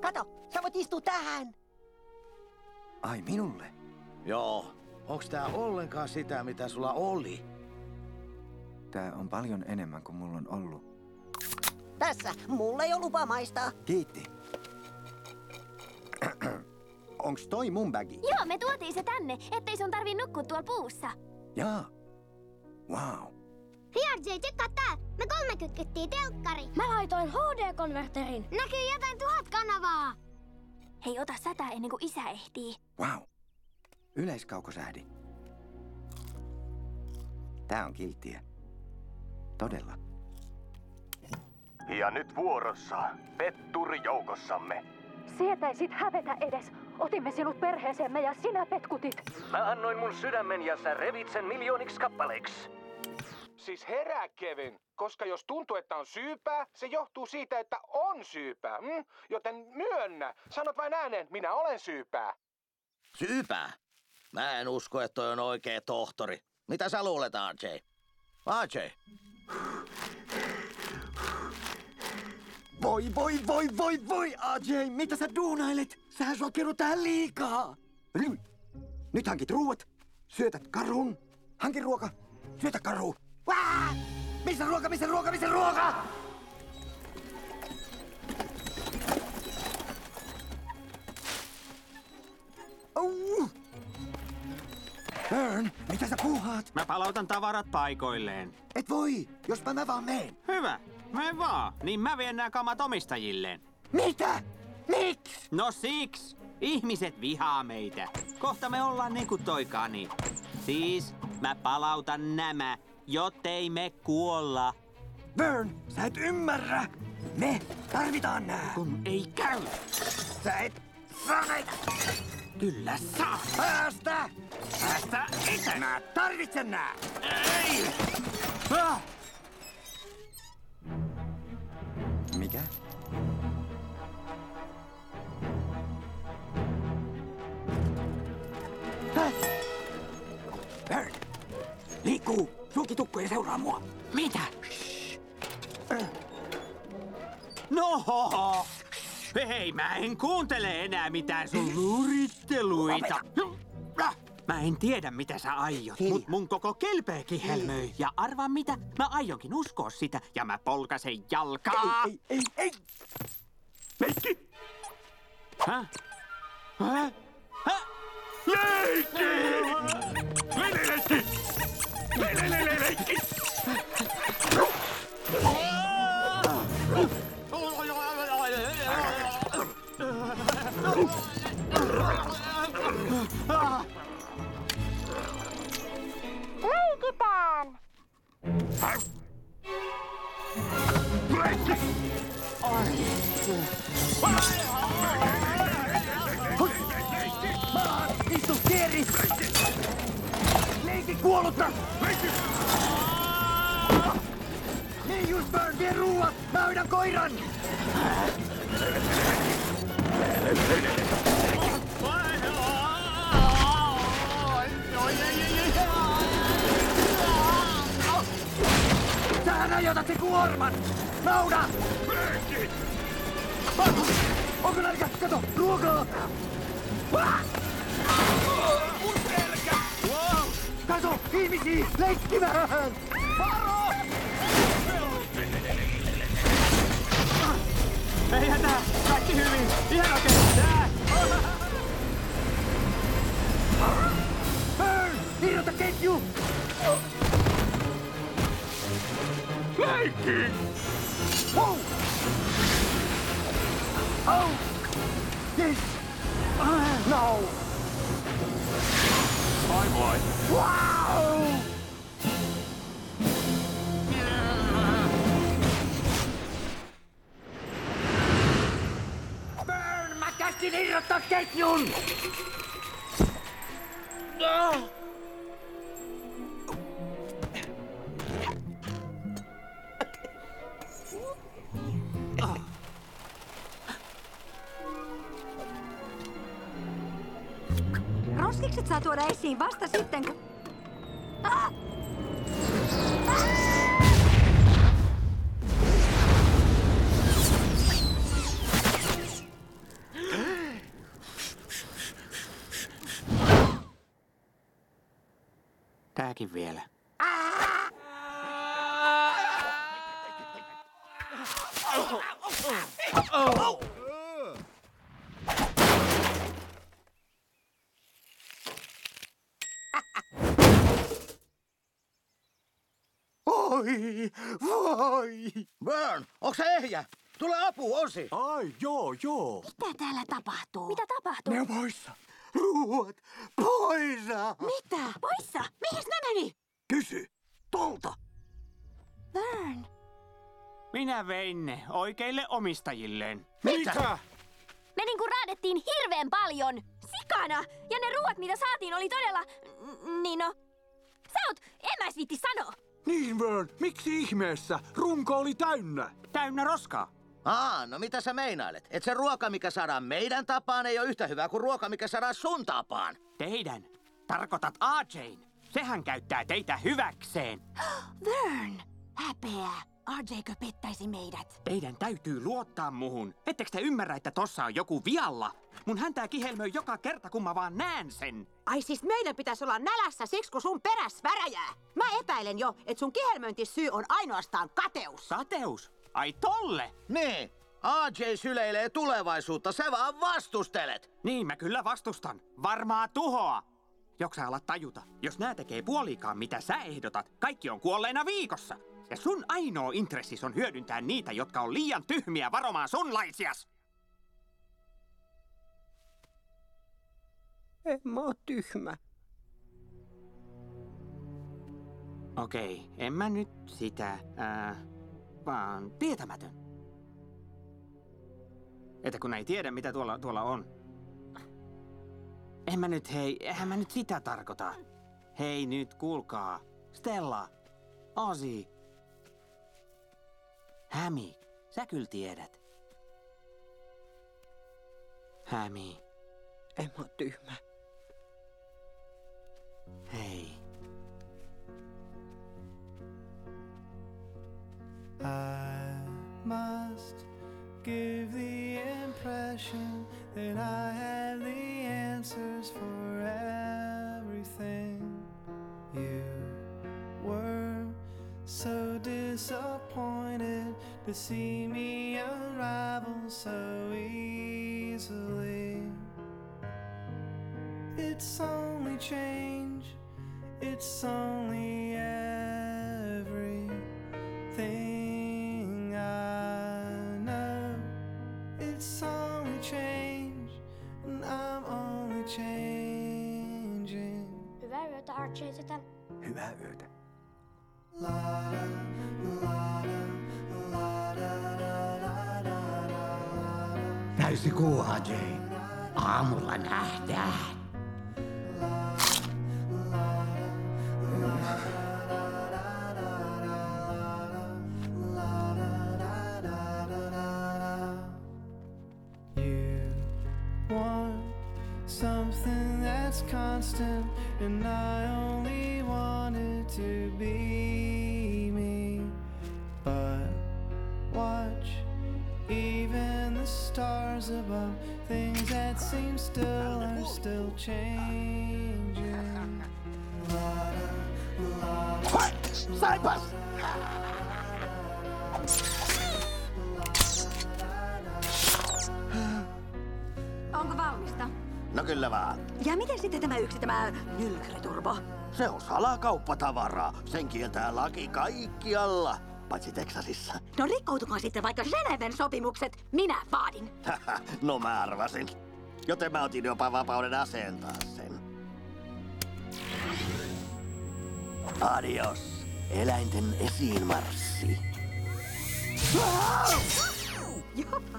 Kato, sä voit istua tähän. Ai minulle. Joo, onks tää ollenkaan sitä, mitä sulla oli? Tää on paljon enemmän kuin mulla on ollut. Tässä, mulla ei ole lupa maistaa. Kiitti. Onks toi mun bagi? Joo, me tuotiin se tänne, ettei sun tarvii nukkua tuolla puussa. Jaa. Wow. RJ, tsekkaa tää! Me kolme kytkettiin telkkari. Mä laitoin HD-konverterin. Näkyy jotain tuhat kanavaa. Hei, ota sätä ennen kuin isä ehtii. Wow. Yleiskaukosähdi. Tää on kilttiä. Todella. Ja nyt vuorossa petturi joukossamme. Sietäisit hävetä edes. Otimme sinut perheeseemme ja sinä petkutit. Mä annoin mun sydämen ja sä revit sen miljooniksi kappaleiksi. Siis herää, Kevin. Koska jos tuntuu, että on syypää, se johtuu siitä, että on syypää. Mm? Joten myönnä. Sanot vain ääneen, minä olen syypää. Syypää? Mä en usko, että toi on oikea tohtori. Mitä sä luulet, AJ? AJ? Voi, voi, voi, voi, voi, AJ, mitä sä duunailet? Sähän sua tähän liikaa. Nyt, nyt hankit ruuat, syötät karhun, hanki ruoka, syötä karhu. Vää! Missä ruoka, missä ruoka, missä ruoka? Au! Burn, mitä sä puuhaat? Mä palautan tavarat paikoilleen. Et voi, jospa mä vaan meen. Hyvä, me vaan. Niin mä vien nämä kamat omistajilleen. Mitä? Miksi? No siksi. Ihmiset vihaa meitä. Kohta me ollaan niin kuin toi kani. Siis mä palautan nämä, jottei me kuolla. Burn, sä et ymmärrä. Me tarvitaan nää. Kun ei käy. Sä et saa näitä. Kyllä saa. Päästä! Päästä itse. Mä tarvitsen nää. Ei! Ah! Mikä? Häh? Bird! Liikkuu! Sulki tukku ja seuraa mua. Mitä? No! Hei, mä en kuuntele enää mitään sun luritteluita. Mä en tiedä, mitä sä aiot, mut mun koko kelpee kihelmöi. Ja arvaa mitä? Mä aionkin uskoa sitä, ja mä polkasen jalkaa. Ei, ei, ei! Leikki! Häh? Häh? Häh? Koiran! Irrotat se kuorman! Nouda! Markus! Onko nälkä? Kato! Ruokaa! Mun selkä! Kato! Ihmisiä! Leikki vähän! Varo! Ei hätää! Kaikki hyvin! Ihan okei! Tää! Irrota ketju! Leikki! Wow! Oh! Yes! Uh, no! Moi! Wow! 四。Oi! Voi! Burn, onko se ehjä? Tule apu, Osi! Ai, joo, joo. Mitä täällä tapahtuu? Mitä tapahtuu? Ne on poissa! Ruuat poissa! Mitä? Poissa? Mihin ne meni? Kysy! Tolta! Vern. Minä vein ne oikeille omistajilleen. Mitä? Me niinku raadettiin hirveän paljon. Sikana! Ja ne ruuat, mitä saatiin, oli todella... Niin no... Sä oot... En mä sanoa. Niin, Vern, miksi ihmeessä? Runko oli täynnä. Täynnä roskaa. Aa, no mitä sä meinailet? Et se ruoka, mikä saadaan meidän tapaan, ei ole yhtä hyvää kuin ruoka, mikä saadaan sun tapaan. Teidän. Tarkoitat AJn. Sehän käyttää teitä hyväkseen. Vern. Häpeä. RJkö pettäisi meidät? Teidän täytyy luottaa muhun. Ettekö te ymmärrä, että tossa on joku vialla? Mun häntää kihelmöi joka kerta, kun mä vaan näen sen. Ai siis meidän pitäisi olla nälässä siksi, kun sun peräs väräjää. Mä epäilen jo, että sun kihelmöintisyy on ainoastaan kateus. Kateus? Ai tolle? Niin. AJ syleilee tulevaisuutta, sä vaan vastustelet. Niin, mä kyllä vastustan. Varmaa tuhoa. Joksa ala tajuta, jos nää tekee puolikaan mitä sä ehdotat, kaikki on kuolleena viikossa. Ja sun ainoa intressis on hyödyntää niitä, jotka on liian tyhmiä varomaan sunlaisias. En mä oo tyhmä. Okei, en mä nyt sitä, ää, vaan tietämätön. Että kun ei tiedä, mitä tuolla, tuolla on. En mä nyt, hei, eihän mä nyt sitä tarkoita. Hei nyt, kuulkaa. Stella, Osi, Hämi, sä kyllä tiedät. Hämi, En mä oo tyhmä. hei. I must give the impression that I have the answers for everything. You were so disappointed to see me unravel so easily. It's only change, it's only everything I know. It's Sitä. Hyvää yötä. Täysi kuuha, Jane. Aamulla nähdään. Sen kieltää laki kaikkialla, paitsi Teksasissa. No rikkoutukoon sitten vaikka Geneven sopimukset. Minä vaadin. no mä arvasin. Joten mä otin jopa vapauden asentaa sen. Adios, eläinten esiinmarssi. Jopa.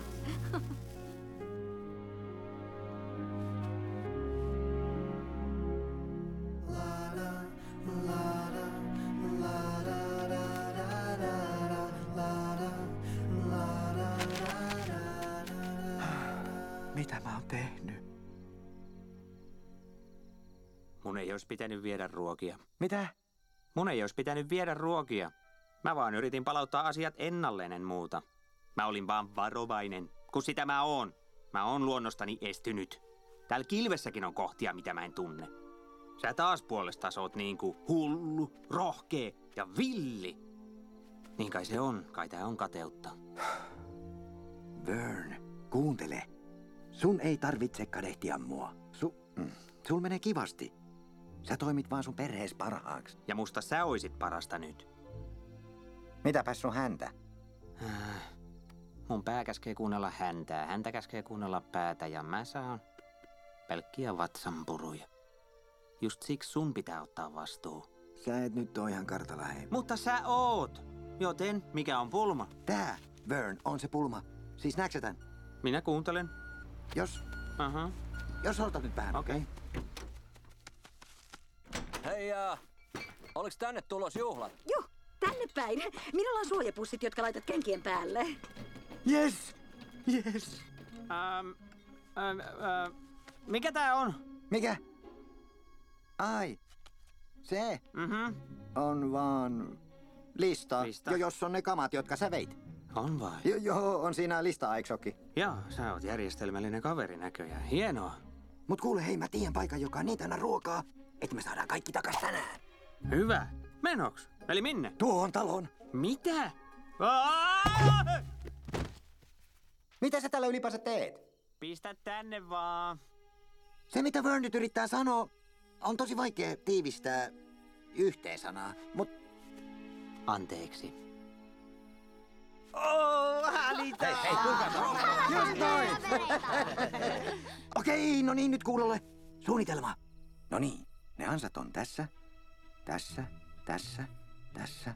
Pitänyt viedä ruokia. Mitä? Mun ei olisi pitänyt viedä ruokia. Mä vaan yritin palauttaa asiat ennalleen en muuta. Mä olin vaan varovainen, kun sitä mä oon. Mä oon luonnostani estynyt. Täällä kilvessäkin on kohtia, mitä mä en tunne. Sä taas puolestaan oot niinku hullu, rohkee ja villi. Niin kai se on, kai tää on kateutta. Vern, kuuntele. Sun ei tarvitse kadehtia mua. Su, mm, sul menee kivasti. Sä toimit vaan sun perhees parhaaksi. Ja musta sä oisit parasta nyt. Mitäpäs sun häntä? Mun pää käskee kuunnella häntää, häntä käskee kuunnella päätä ja mä saan pelkkiä vatsanpuruja. Just siksi sun pitää ottaa vastuu. Sä et nyt oo ihan kartalla hei. Mutta sä oot! Joten mikä on pulma? Tää, Vern, on se pulma. Siis näetkö tän? Minä kuuntelen. Jos, Aha. jos otat nyt vähän, okei? Okay. Hei ja, oliks tänne tulos juhlat? Joo, tänne päin. Minulla on suojapussit, jotka laitat kenkien päälle. Yes! Yes! Ähm, ähm, äh, mikä tää on? Mikä? Ai, se Mhm. on vaan lista, Lista. Jo, jos on ne kamat, jotka sä veit. On vai? Jo, joo, on siinä lista, eiksokki. Joo, sä oot järjestelmällinen kaveri näköjään. Hienoa. Mut kuule, hei, mä tiedän paikan, joka on niin täynnä ruokaa, että me saadaan kaikki takas tänään. Hyvä. Menoks? Eli minne? Tuohon taloon. Mitä? Mitä sä tällä ylipäänsä teet? Pistä tänne vaan. Se, mitä Vern nyt yrittää sanoa, on tosi vaikea tiivistää yhteen sanaa, mut... Anteeksi. Oh, hälytä! Hei, hei, Just noin! Okei, no niin, nyt kuulolle. Suunnitelma. No niin, ne ansat on tässä, tässä, tässä, tässä,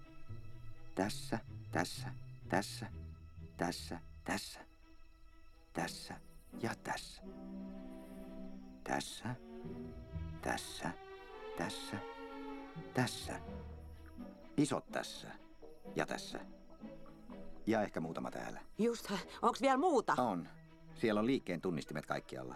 tässä, tässä, tässä, tässä, tässä, tässä ja tässä. Tässä, tässä, tässä, tässä. Isot tässä ja tässä. Ja ehkä muutama täällä. Just, onks vielä muuta? On. Siellä on liikkeen tunnistimet kaikkialla.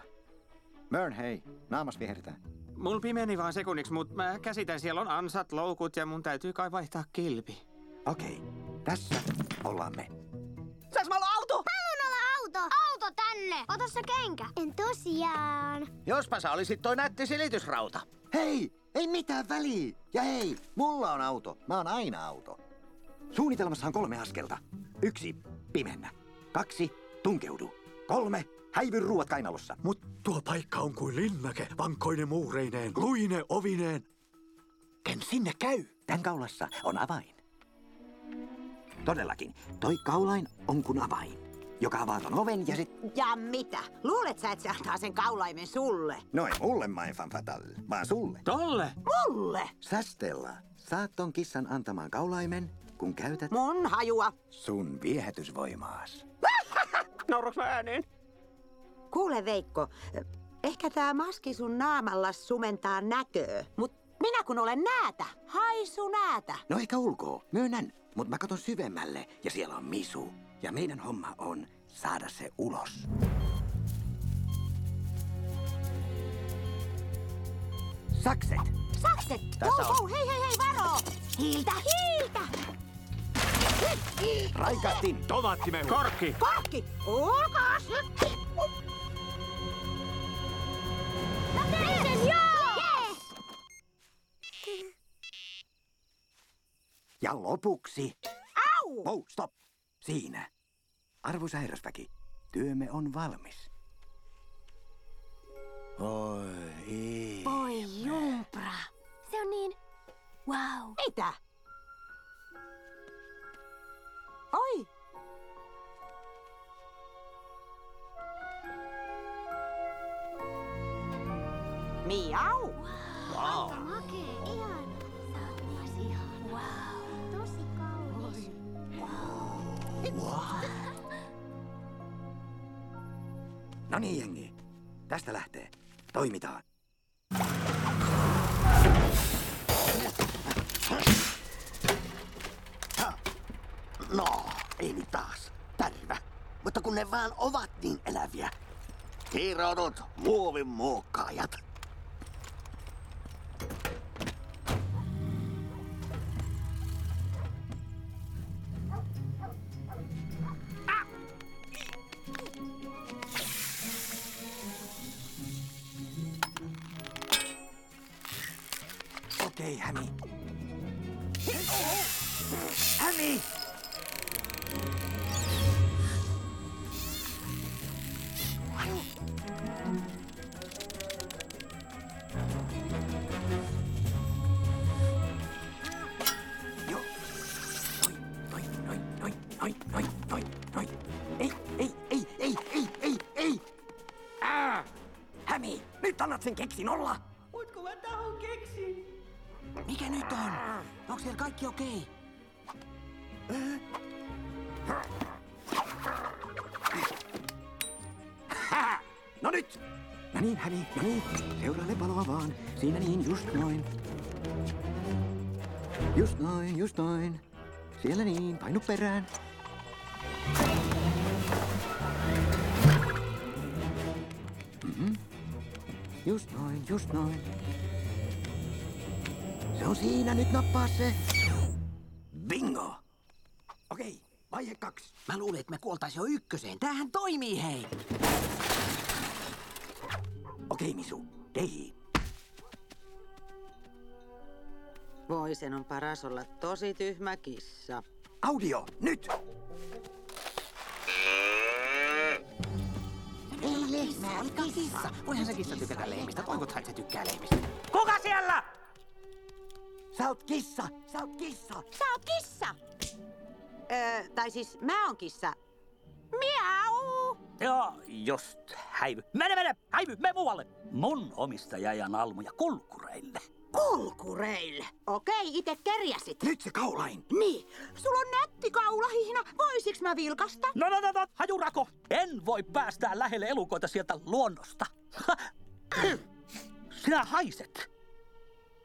Mörn, hei. Naamas vihertää. Mulla pimeni vaan sekunniksi, mutta mä käsitän, siellä on ansat, loukut ja mun täytyy kai vaihtaa kilpi. Okei, tässä ollaan me. Saas mä olla auto? Haluan olla auto! Auto tänne! Ota se kenkä. En tosiaan. Jospa sä olisit toi nätti silitysrauta. Hei, ei mitään väliä. Ja hei, mulla on auto. Mä oon aina auto. Suunnitelmassa on kolme askelta. Yksi, pimennä. Kaksi, tunkeudu. Kolme, häivy ruuat kainalossa. Mut tuo paikka on kuin linnake, vankkoine muureineen, luine ovineen. Ken sinne käy? Tän kaulassa on avain. Todellakin, toi kaulain on kun avain, joka avaa ton oven ja sit... Ja mitä? Luulet sä, että se antaa sen kaulaimen sulle? No ei mulle, mein fan fatal, vaan sulle. Tolle? Mulle? Sä, Stella, saat ton kissan antamaan kaulaimen, kun käytät Mun hajua. sun viehätysvoimaas. Nauroks mä ääneen? Kuule Veikko, ehkä tää maski sun naamalla sumentaa näköä, mut minä kun olen näätä, haisu näätä. No ehkä ulkoo, myönnän, mutta mä katon syvemmälle ja siellä on Misu. Ja meidän homma on saada se ulos. Sakset! Sakset! Tässä Wow, on. wow, hei hei hei, varo! Hiiltä, hiiltä! Raikastin. Tomaattimehu. Korkki. Korkki! Olkaa Ja lopuksi... Au! Oh, stop! Siinä. Arvoisa herrasväki, työmme on valmis. Oi, ei. Voi jumpra. Se on niin... Wow. Mitä? Oi! Miau! Wow. Makee, No niin, jengi. Tästä lähtee. Toimitaan. No, ei nyt taas. Tärvä. Mutta kun ne vaan ovat niin eläviä. Hiiroudut muovin muokkaajat. Annat sen keksin olla! Voitko mä tähän keksin? Mikä nyt on? Onko siellä kaikki okei? No nyt! No niin, Hämi, no niin. Seuraile paloa vaan. Siinä niin, just noin. Just noin, just noin. Siellä niin, painu perään. Just noin, just noin. Se on siinä, nyt nappaa se. Bingo! Okei, vaihe kaksi. Mä luulin, että me kuoltais jo ykköseen. Tämähän toimii, hei! Okei, Misu, kehiin. Voi, sen on paras olla tosi tyhmä kissa. Audio, nyt! Lehmää, oli kissa. Voihan se kissa tykätä lehmistä. Toivothan, että se tykkää lehmistä. Kuka siellä? Sä oot kissa! Sä oot kissa! Sä oot kissa! Öö, tai siis mä oon kissa. Miau! Joo, just häivy. Mene, mene, häivy, me muualle. Mun omistaja ajan almuja kulkureille. Kulkureille. Okei, itse kerjäsit. Nyt se kaulain! Niin, sulla on nätti kaulahihna. Voisiks mä vilkasta? No, no, no, no, hajurako. En voi päästää lähelle elukoita sieltä luonnosta. Sinä haiset.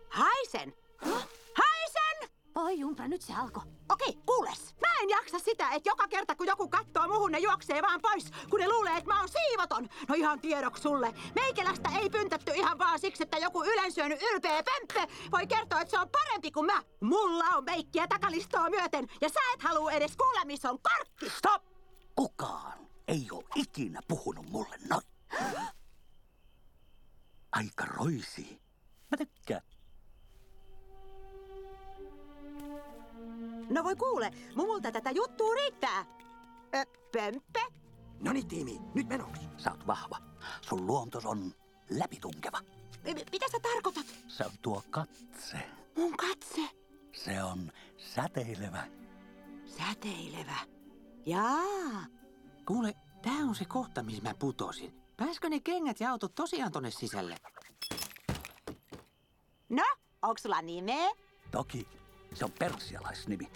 Haisen! Haisen! Voi jumpra, nyt se alkoi. Okei, kuules. Mä en jaksa sitä, että joka kerta kun joku kattoo muhun, ne juoksee vaan pois, kun ne luulee, että mä oon siivoton. No ihan tiedoksi sulle. Meikälästä ei pyntätty ihan vaan siksi, että joku ylensyönyt ylpeä pemppe voi kertoa, että se on parempi kuin mä. Mulla on meikkiä takalistoa myöten, ja sä et halua edes kuulla, missä on karkki. Stop! Kukaan ei ole ikinä puhunut mulle noin. Aika roisi. Mä tykkään. No voi kuule, mumulta tätä juttua riittää. Ö? No niin, tiimi, nyt menoks. Sä oot vahva. Sun luontos on läpitunkeva. M- Mitä sä tarkoitat? Se on tuo katse. Mun katse. Se on säteilevä. Säteilevä. Jaa. Kuule, tää on se kohta, missä mä putosin. Pääskö ne kengät ja autot tosiaan tonne sisälle? No, onks sulla nimeä? Toki se on persialaisnimi.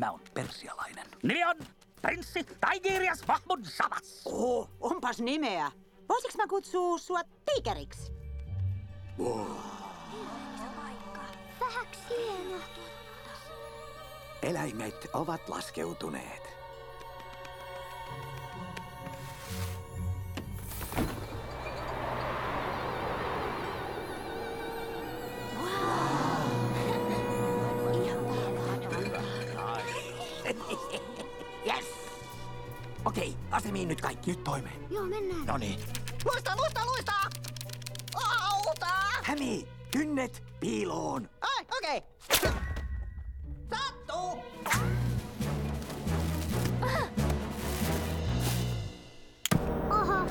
Mä oon persialainen. Nimi on Prinssi Taigirias Mahmud Sabas. Oh, onpas nimeä. Voisiks mä kutsua sua tiikeriksi? Hieno. Eläimet ovat laskeutuneet. Asemiin nyt kaikki. Nyt toimeen. Joo, mennään. No niin. Luista, luista, luista! Auta! Hämi, kynnet piiloon. Ai, okei. Okay. Sattuu! Oho.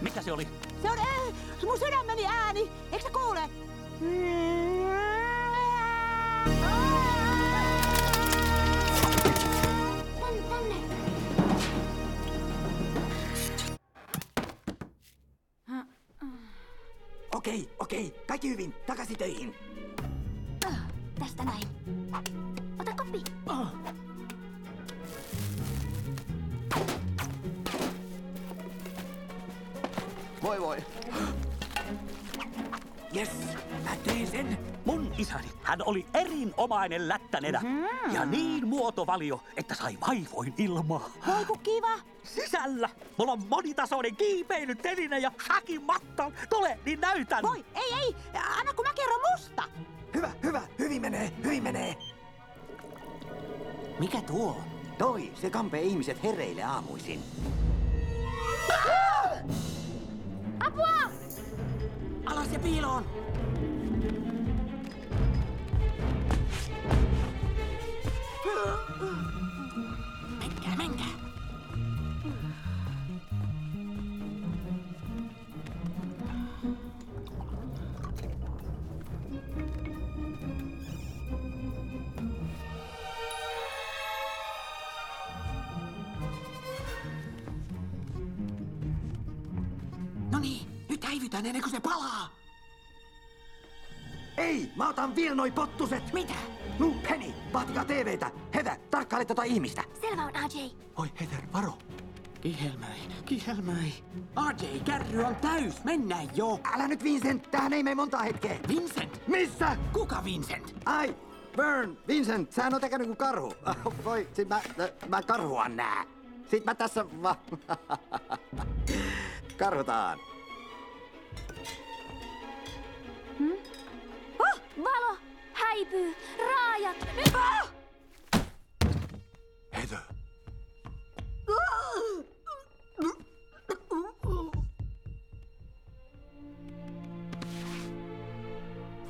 Mikä se oli? Se on äh, mun sydämeni ääni. Eikö sä kuule? Tänne, Okei, okei. Kaikki hyvin. Takaisin töihin. Tästä näin. Ota koppi. Voi voi. Yes, mä teen sen. Isäni, hän oli erinomainen lättänenä. Mhm. Ja niin muotovalio, että sai vaivoin ilmaa. Voi kun kiva. Sisällä mulla on monitasoinen kiipeilyteline ja shakin matta. Tule, niin näytän. Voi, ei, ei. Anna kun mä kerron musta. Hyvä, hyvä. Hyvin menee, hyvin menee. Mikä tuo? Toi, se kampee ihmiset hereille aamuisin. Apua! Alas ja piiloon! Menkää, menkää! No niin, nyt häivytään ennen kuin se palaa! Ei, mä otan vielä noi pottuset. Mitä? Nu, Penny, vahtikaa TVtä. Heather, tarkkaile tota ihmistä. Selvä on AJ. Oi, Heather, varo. Kihelmöi, kihelmöi. RJ, kärry on täys, mennään jo! Älä nyt Vincent, tähän ei mene monta hetkeä. Vincent! Missä? Kuka Vincent? Ai, Burn, Vincent, sähän on tekenyt kuin karhu. Voi, sit mä, mä karhua nää. Sit mä tässä va... Karhutaan. Oh, valo! Häipyy! Raajat! Nyt! Ah! Heather.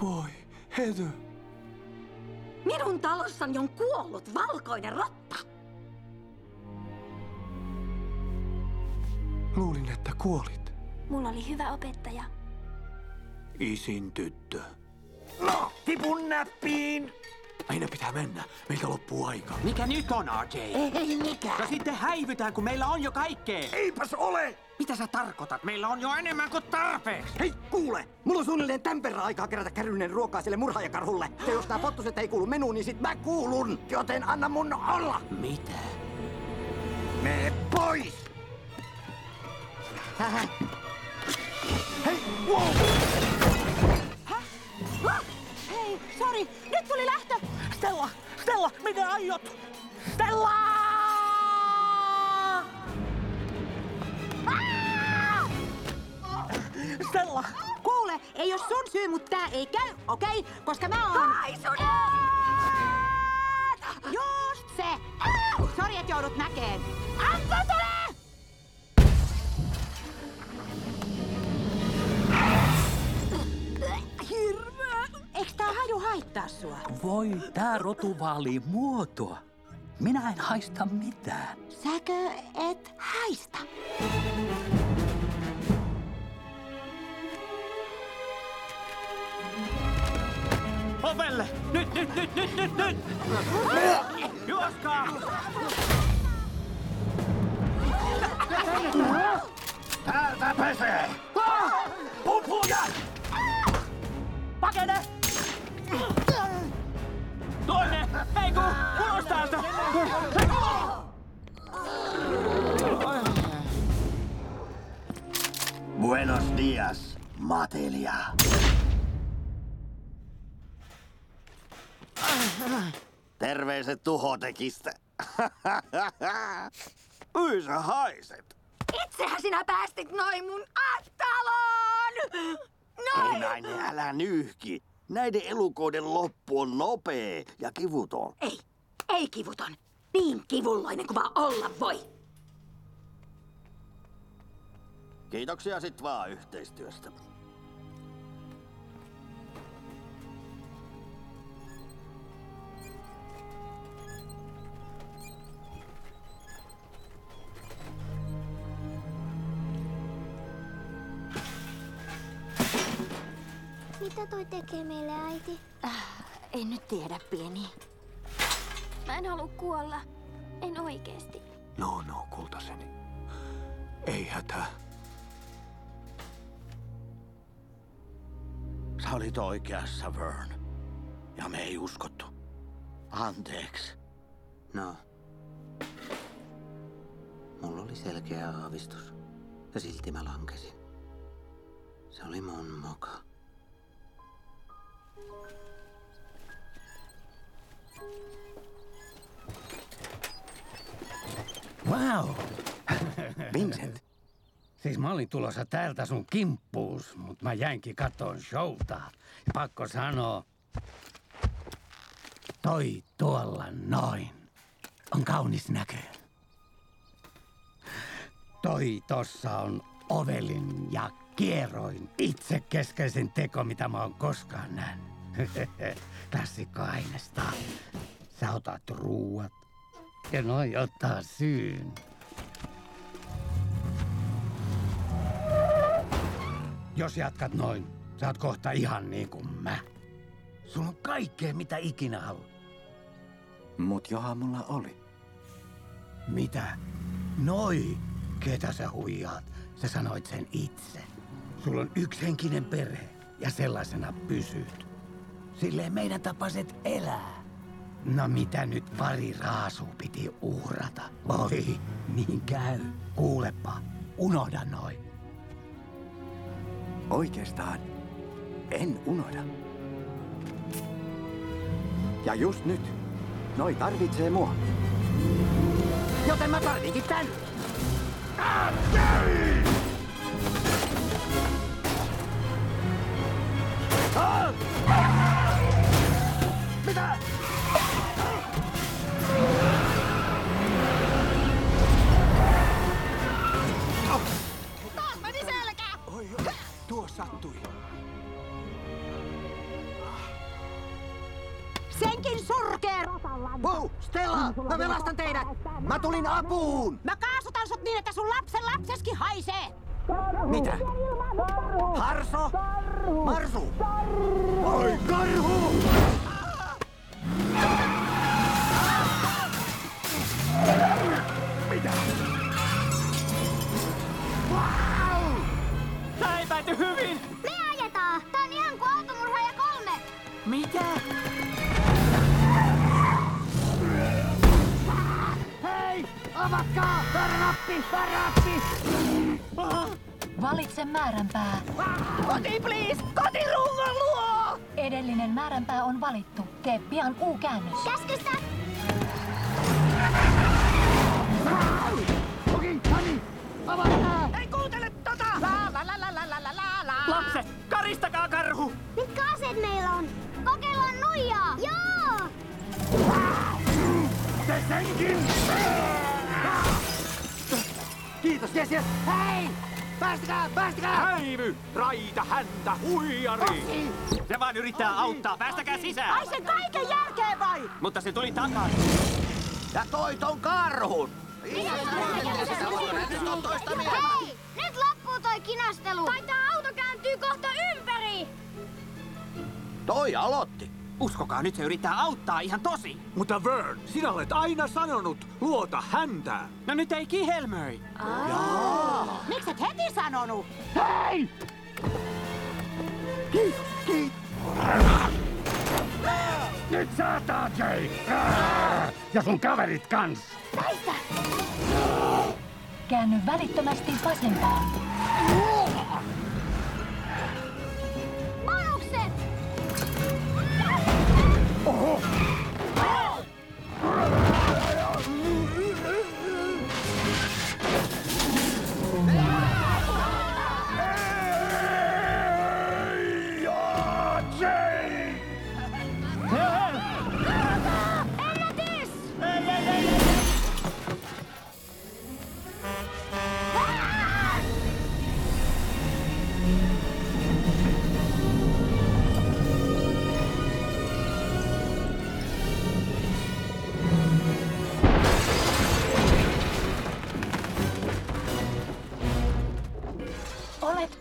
Voi, Heather. Minun talossani on kuollut valkoinen rotta. Luulin, että kuolit. Mulla oli hyvä opettaja. Isin tyttö. No, tipun näppiin. Meidän pitää mennä. Meiltä loppuu aika. Mikä nyt on, RJ? Ei, ei mikään. No sitten häivytään, kun meillä on jo kaikkea. Eipäs ole! Mitä sä tarkoitat? Meillä on jo enemmän kuin tarpeeksi. Hei, kuule! Mulla on suunnilleen tämän verran aikaa kerätä kärryinen ruokaa sille murhaajakarhulle. Ja jos tää pottuset ei kuulu minuun, niin sit mä kuulun. Joten anna mun olla! Mitä? Mene pois! Hei, wow! Hei, sori. Nyt tuli lähtö. Stella! Stella, minne aiot? Stella! Ah! Stella! Kuule, ei oo sun syy, mutta tää ei käy, okei? Okay? Koska mä oon... Haisunet! Just se! Sori, et joudut näkeen. Anto tule! Eiks tää haju haittaa sua? Voi, tää rotu vaalii muotoa. Minä en haista mitään. Säkö et haista? Ovelle! Nyt, nyt, nyt, nyt, nyt, nyt! Juoskaa! Täältä pesee! Pumpuja! Pakene! Toinen! Ei kun! Ulos täältä! Buenos dias, Matelia. Terveiset tuhotekistä. Ui sä haiset. Itsehän sinä päästit noin mun taloon! Noin! Ei nainen, älä nyyhki. Näiden elukoiden loppu on nopea ja kivuton. Ei, ei kivuton. Niin kivulloinen kuin vaan olla voi. Kiitoksia sit vaan yhteistyöstä. Mitä toi tekee meille, äiti? En nyt tiedä, pieni. Mä en halua kuolla. En oikeesti. No, no, kultaseni. Ei hätää. Sä olit oikeassa, Vern. Ja me ei uskottu. Anteeksi. No. Mulla oli selkeä aavistus. Ja silti mä lankesin. Se oli mun moka. Wow! Vincent. Siis mä olin tulossa täältä sun kimppuus, mutta mä jäinkin kattoon showta. Ja pakko sanoa, toi tuolla noin on kaunis näkö. Toi tossa on ovelin ja kierroin itse keskeisin teko, mitä mä oon koskaan nähnyt. Klassikko aineesta. Sä otat ruuat ja noi ottaa syyn. Jos jatkat noin, sä oot kohta ihan niin kuin mä. Sulla on kaikkea, mitä ikinä haluat. Mut johan mulla oli. Mitä? Noi, ketä sä huijaat? Sä sanoit sen itse. Sulla on yksihenkinen perhe ja sellaisena pysyt. Silleen meidän tapaset elää. No mitä nyt pari raasua piti uhrata? Voi, niin käy. Kuulepa, unohda noin. Oikeastaan en unohda. Ja just nyt, noi tarvitsee mua. Joten mä tarvinkin tän. Mitä? Taas meni selkä! Oi, oi, tuo sattui. Senkin surkee rotallan. Wow, Stella, mä pelastan teidät. Mä tulin apuun. Mä kaasutan sut niin, että sun lapsen lapseski haisee. Mitä? Harso? Marsu? Oi, karhu! Mitä? Tää ei pääty hyvin! Me ajetaan! Tää on ihan kuin automurhaaja kolme! Mitä? Hei! Avatkaa! Väärä nappi! Väärä nappi! Valitse määränpää. Koti, please! Koti rungon luo! Edellinen määränpää on valittu. Tee pian U-käännös. Käskystä! Avaa Ei kuuntele tota! La la la la la la la la Lapset, karistakaa karhu! Mitkä aseet meillä on? Kokeillaan nuijaa! Joo! Te senkin! Kiitos, jes, jes! Hei! Päästäkää, päästäkää! Häivy! Raita häntä, huijari! Osi. Se vaan yrittää Osi. auttaa, päästäkää Osi. sisään! Ai sen kaiken jälkeen vai? Mutta se tuli takaisin! Ja toi ton karhun! Hei! Nyt loppuu toi kinastelu! Tai tää auto kääntyy kohta ympäri! Toi aloitti. Uskokaa, nyt se yrittää auttaa ihan tosi. Mutta Vern, sinä olet aina sanonut, luota häntä. No nyt ei kihelmöi. Miksi et heti sanonut? Hei! Kiitos, kiitos! Nyt saataan, Jay! Ja sun kaverit kans! Näistä! Käänny välittömästi vasempaan.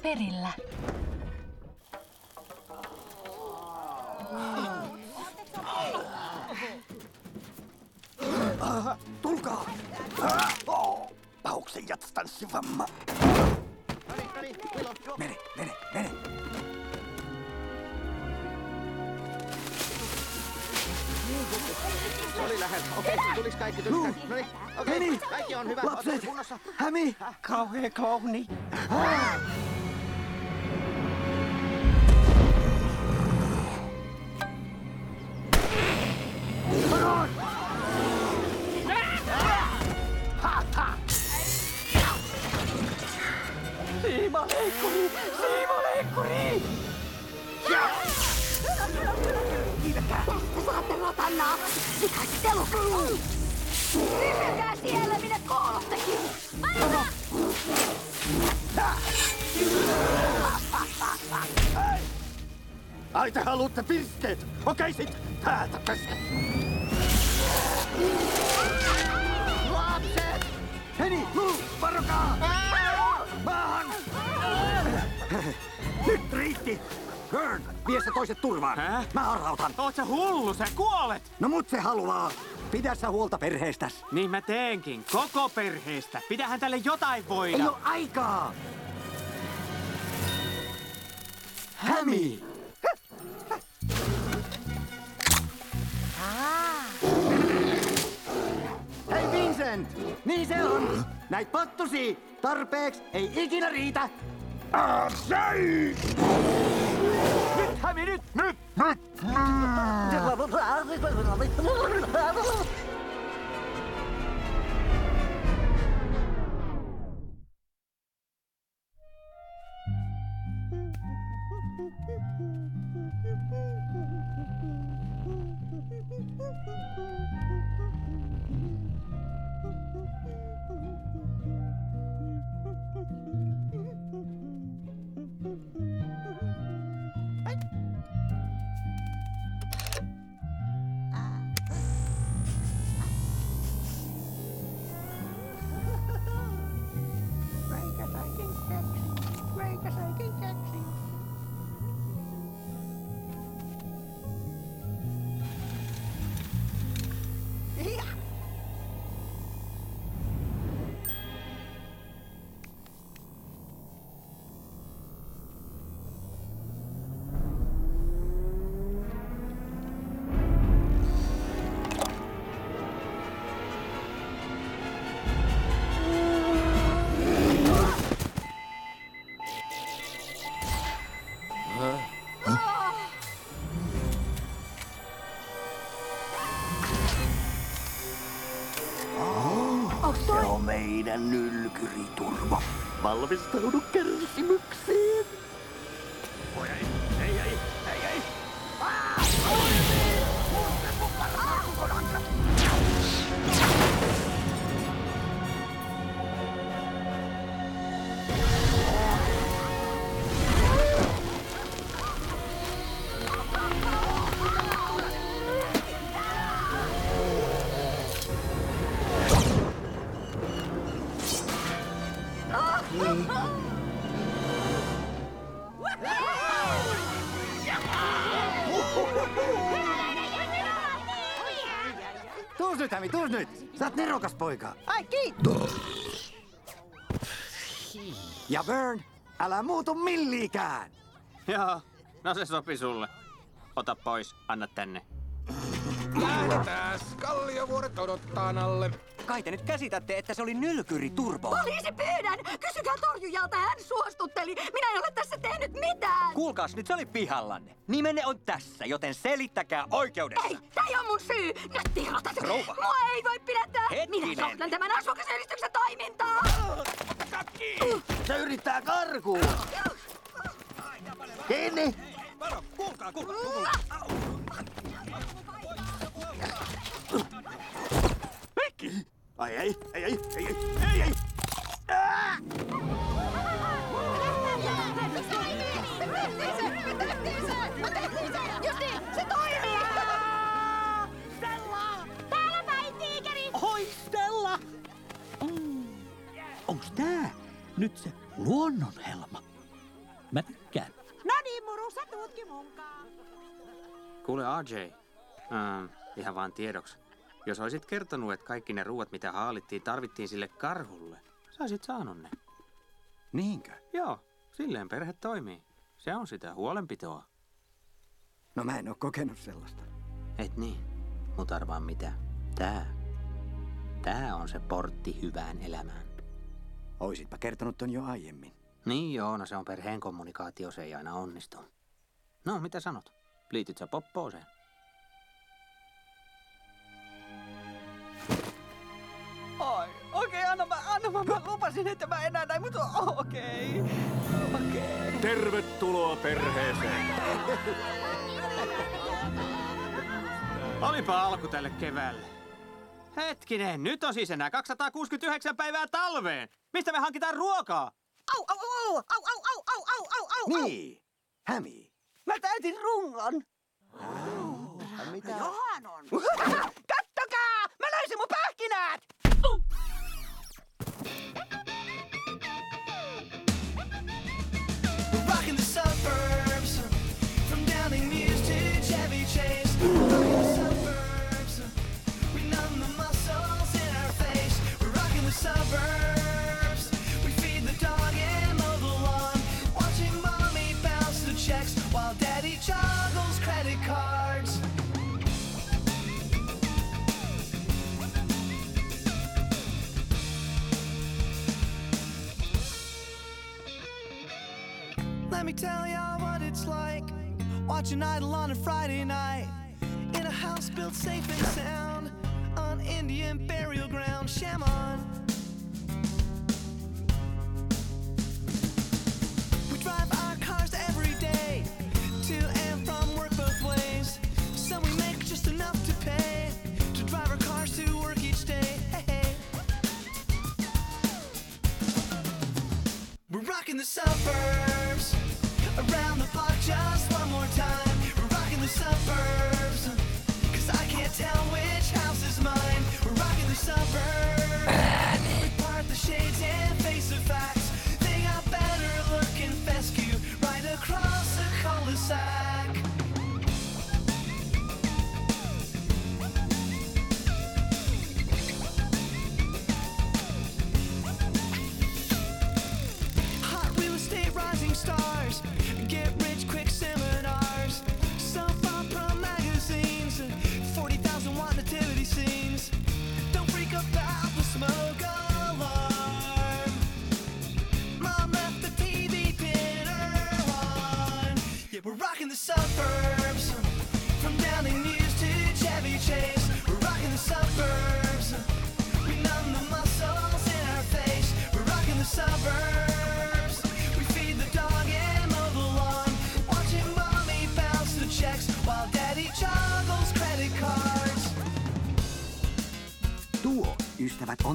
Perillä. Ah, tulkaa! Ah, pauksen jatstanssivamma. Mene, mene, mene. Se oli lähellä. Okei, tulis kaikki, tulis kaikki. No niin, okei, kaikki on hyvä. Lapset! Hämi! Kauhea klouni. Siimaleikkuri! Gurn, vie se toiset turvaan. Hä? Mä arautan. Oot sä hullu, sä kuolet! No mut se haluaa. Pidä sä huolta perheestäs. Niin mä teenkin, koko perheestä. Pidähän tälle jotain voida. Ei oo aikaa! Hämi! Hei Vincent! Niin se on! Näit pattusi! Tarpeeks ei ikinä riitä! Asei! Nyt Hämi, nyt! Nyt! Nyt! Se Hämi, tuus nyt! Sä oot nerokas poika. Ai kiitos! Ja Burn, älä muutu milliikään! Joo, no se sopi sulle. Ota pois, anna tänne. Lähdetääs! Kalliovuoret odottaa alle. Kai te nyt käsitätte, että se oli nylkyri turbo. Poliisi pyydän! Kysykää torjujalta, hän suostutteli! Minä en ole tässä tehnyt mitään! Kuulkaas nyt, se oli pihallanne. Nimenne on tässä, joten selittäkää oikeudessa. Ei, tää ei on mun syy! Nyt tirotat! Rouva. Mua ei voi pidättää! Hetkinen. Minä johdan tämän asukasyhdistyksen toimintaa! Se yrittää karkuun! Kiinni! Varo, kuulkaa, kuulkaa, kuulkaa. Ai ei, ei, ei, ei, ei, ei, ei. Onks tää nyt se luonnonhelma? Mä tykkään. No niin, muru, sä tuutkin munkaan. Kuule, RJ. Ähm, ihan vaan tiedoksi. Jos olisit kertonut, että kaikki ne ruuat, mitä haalittiin, tarvittiin sille karhulle, saisit saanut ne. Niinkö? Joo, silleen perhe toimii. Se on sitä huolenpitoa. No mä en oo kokenut sellaista. Et niin, mut arvaa mitä. Tää. Tää on se portti hyvään elämään. Oisitpa kertonut ton jo aiemmin. Niin joo, no se on perheen kommunikaatio, se ei aina onnistu. No, mitä sanot? Liityt sä poppooseen? Oi, okei, okay, anna mä, anna mä, mä lupasin, että mä enää näin, mutta okei. Okay. Okei. Okay. Tervetuloa perheeseen. Olipa alku tälle keväälle. Hetkinen, nyt on siis enää 269 päivää talveen. Mistä me hankitaan ruokaa? Au, au, au, au, au, au, au, au, au, au. Niin, Hämi. Mä täytin rungon. Mitä? Johan on. Malaisie, mon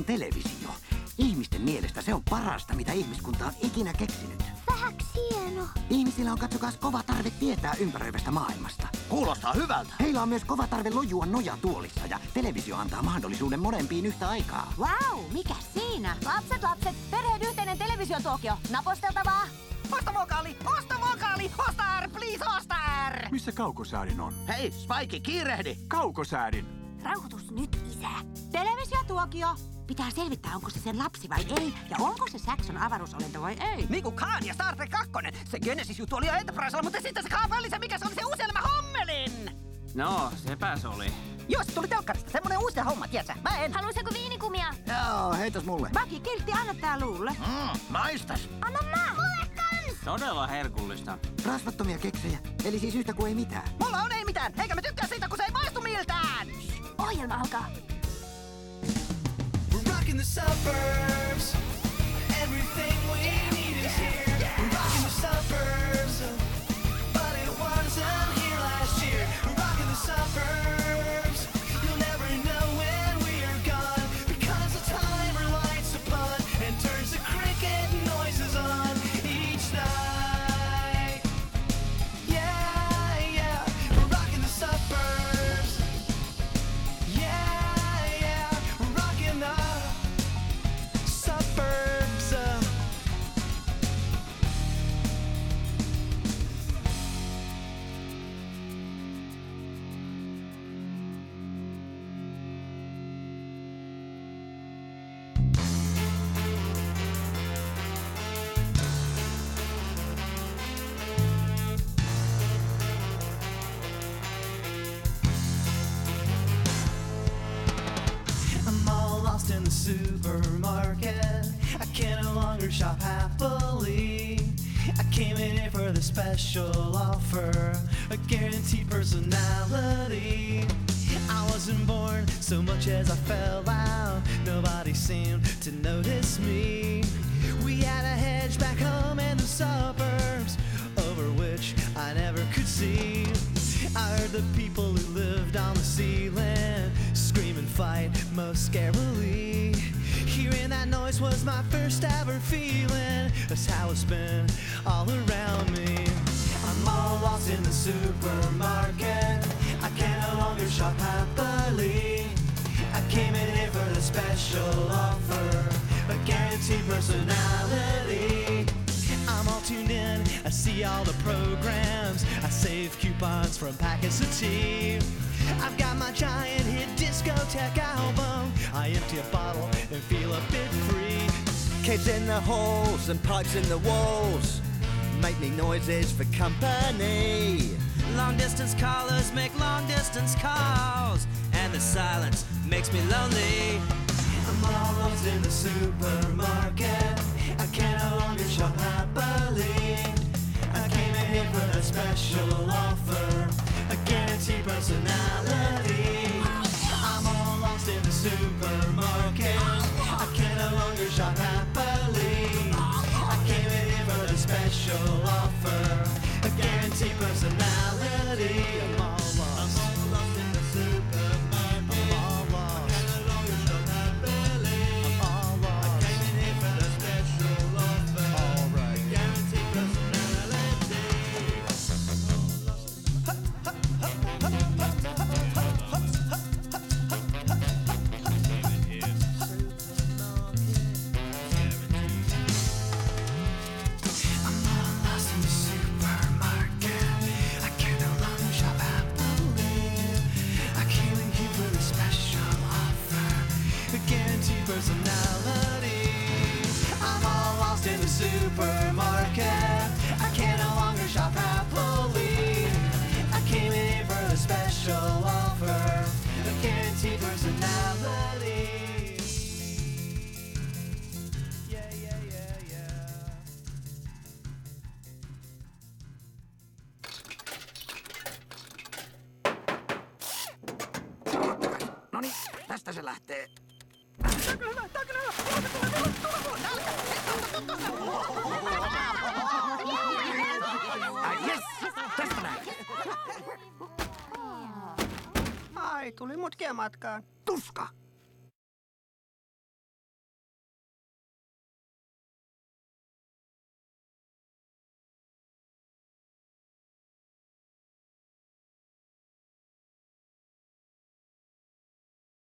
on televisio. Ihmisten mielestä se on parasta, mitä ihmiskunta on ikinä keksinyt. Vähäks hieno. Ihmisillä on katsokaa kova tarve tietää ympäröivästä maailmasta. Kuulostaa hyvältä. Heillä on myös kova tarve lojua nojatuolissa ja televisio antaa mahdollisuuden molempiin yhtä aikaa. Wow, mikä siinä? Lapset, lapset, perheen yhteinen televisiotuokio. Naposteltavaa. Osta vokaali, osta vokaali, Hostar, please Hostar! Missä kaukosäädin on? Hei, Spike, kiirehdi! Kaukosäädin! Rauhoitus nyt, isä. Televisiotuokio. Pitää selvittää, onko se sen lapsi vai ei, ja onko se Saxon avaruusolento vai ei. Niinku Khan ja Star Trek 2. Se Genesis-juttu oli jo Enterprisella, mutta sitten se Khan välissä, mikä se oli se uusi elämä Hommelin! No, sepä se oli. Joo, se tuli telkkarista. Semmonen uusi homma, tiedätkö? Mä en. Haluaisitko viinikumia? Joo, heitäs mulle. Väki, kiltti, anna tää luulle. Mm, maistas. Anna mä! Mulle kans! Todella herkullista. Rasvattomia keksejä, eli siis yhtä kuin ei mitään. Mulla on ei mitään, eikä mä tykkää siitä, kun se ei maistu miltään! Ohjelma alkaa. We're the suburbs. Everything we special offer, a guaranteed personality. I'm all tuned in, I see all the programs. I save coupons from packets of tea. I've got my giant hit discotheque album. I empty a bottle and feel a bit free. Kids in the halls and pipes in the walls make me noises for company. Long distance callers make long distance calls, and the silence makes me lonely. Lost in the supermarket. I can no longer shop happily. I came in here for that special offer, a guaranteed personality. I'm all lost in the supermarket. Se lähtee. Ai yes, tästä näin. Ai, tuli mutkia matkaan. Tuska,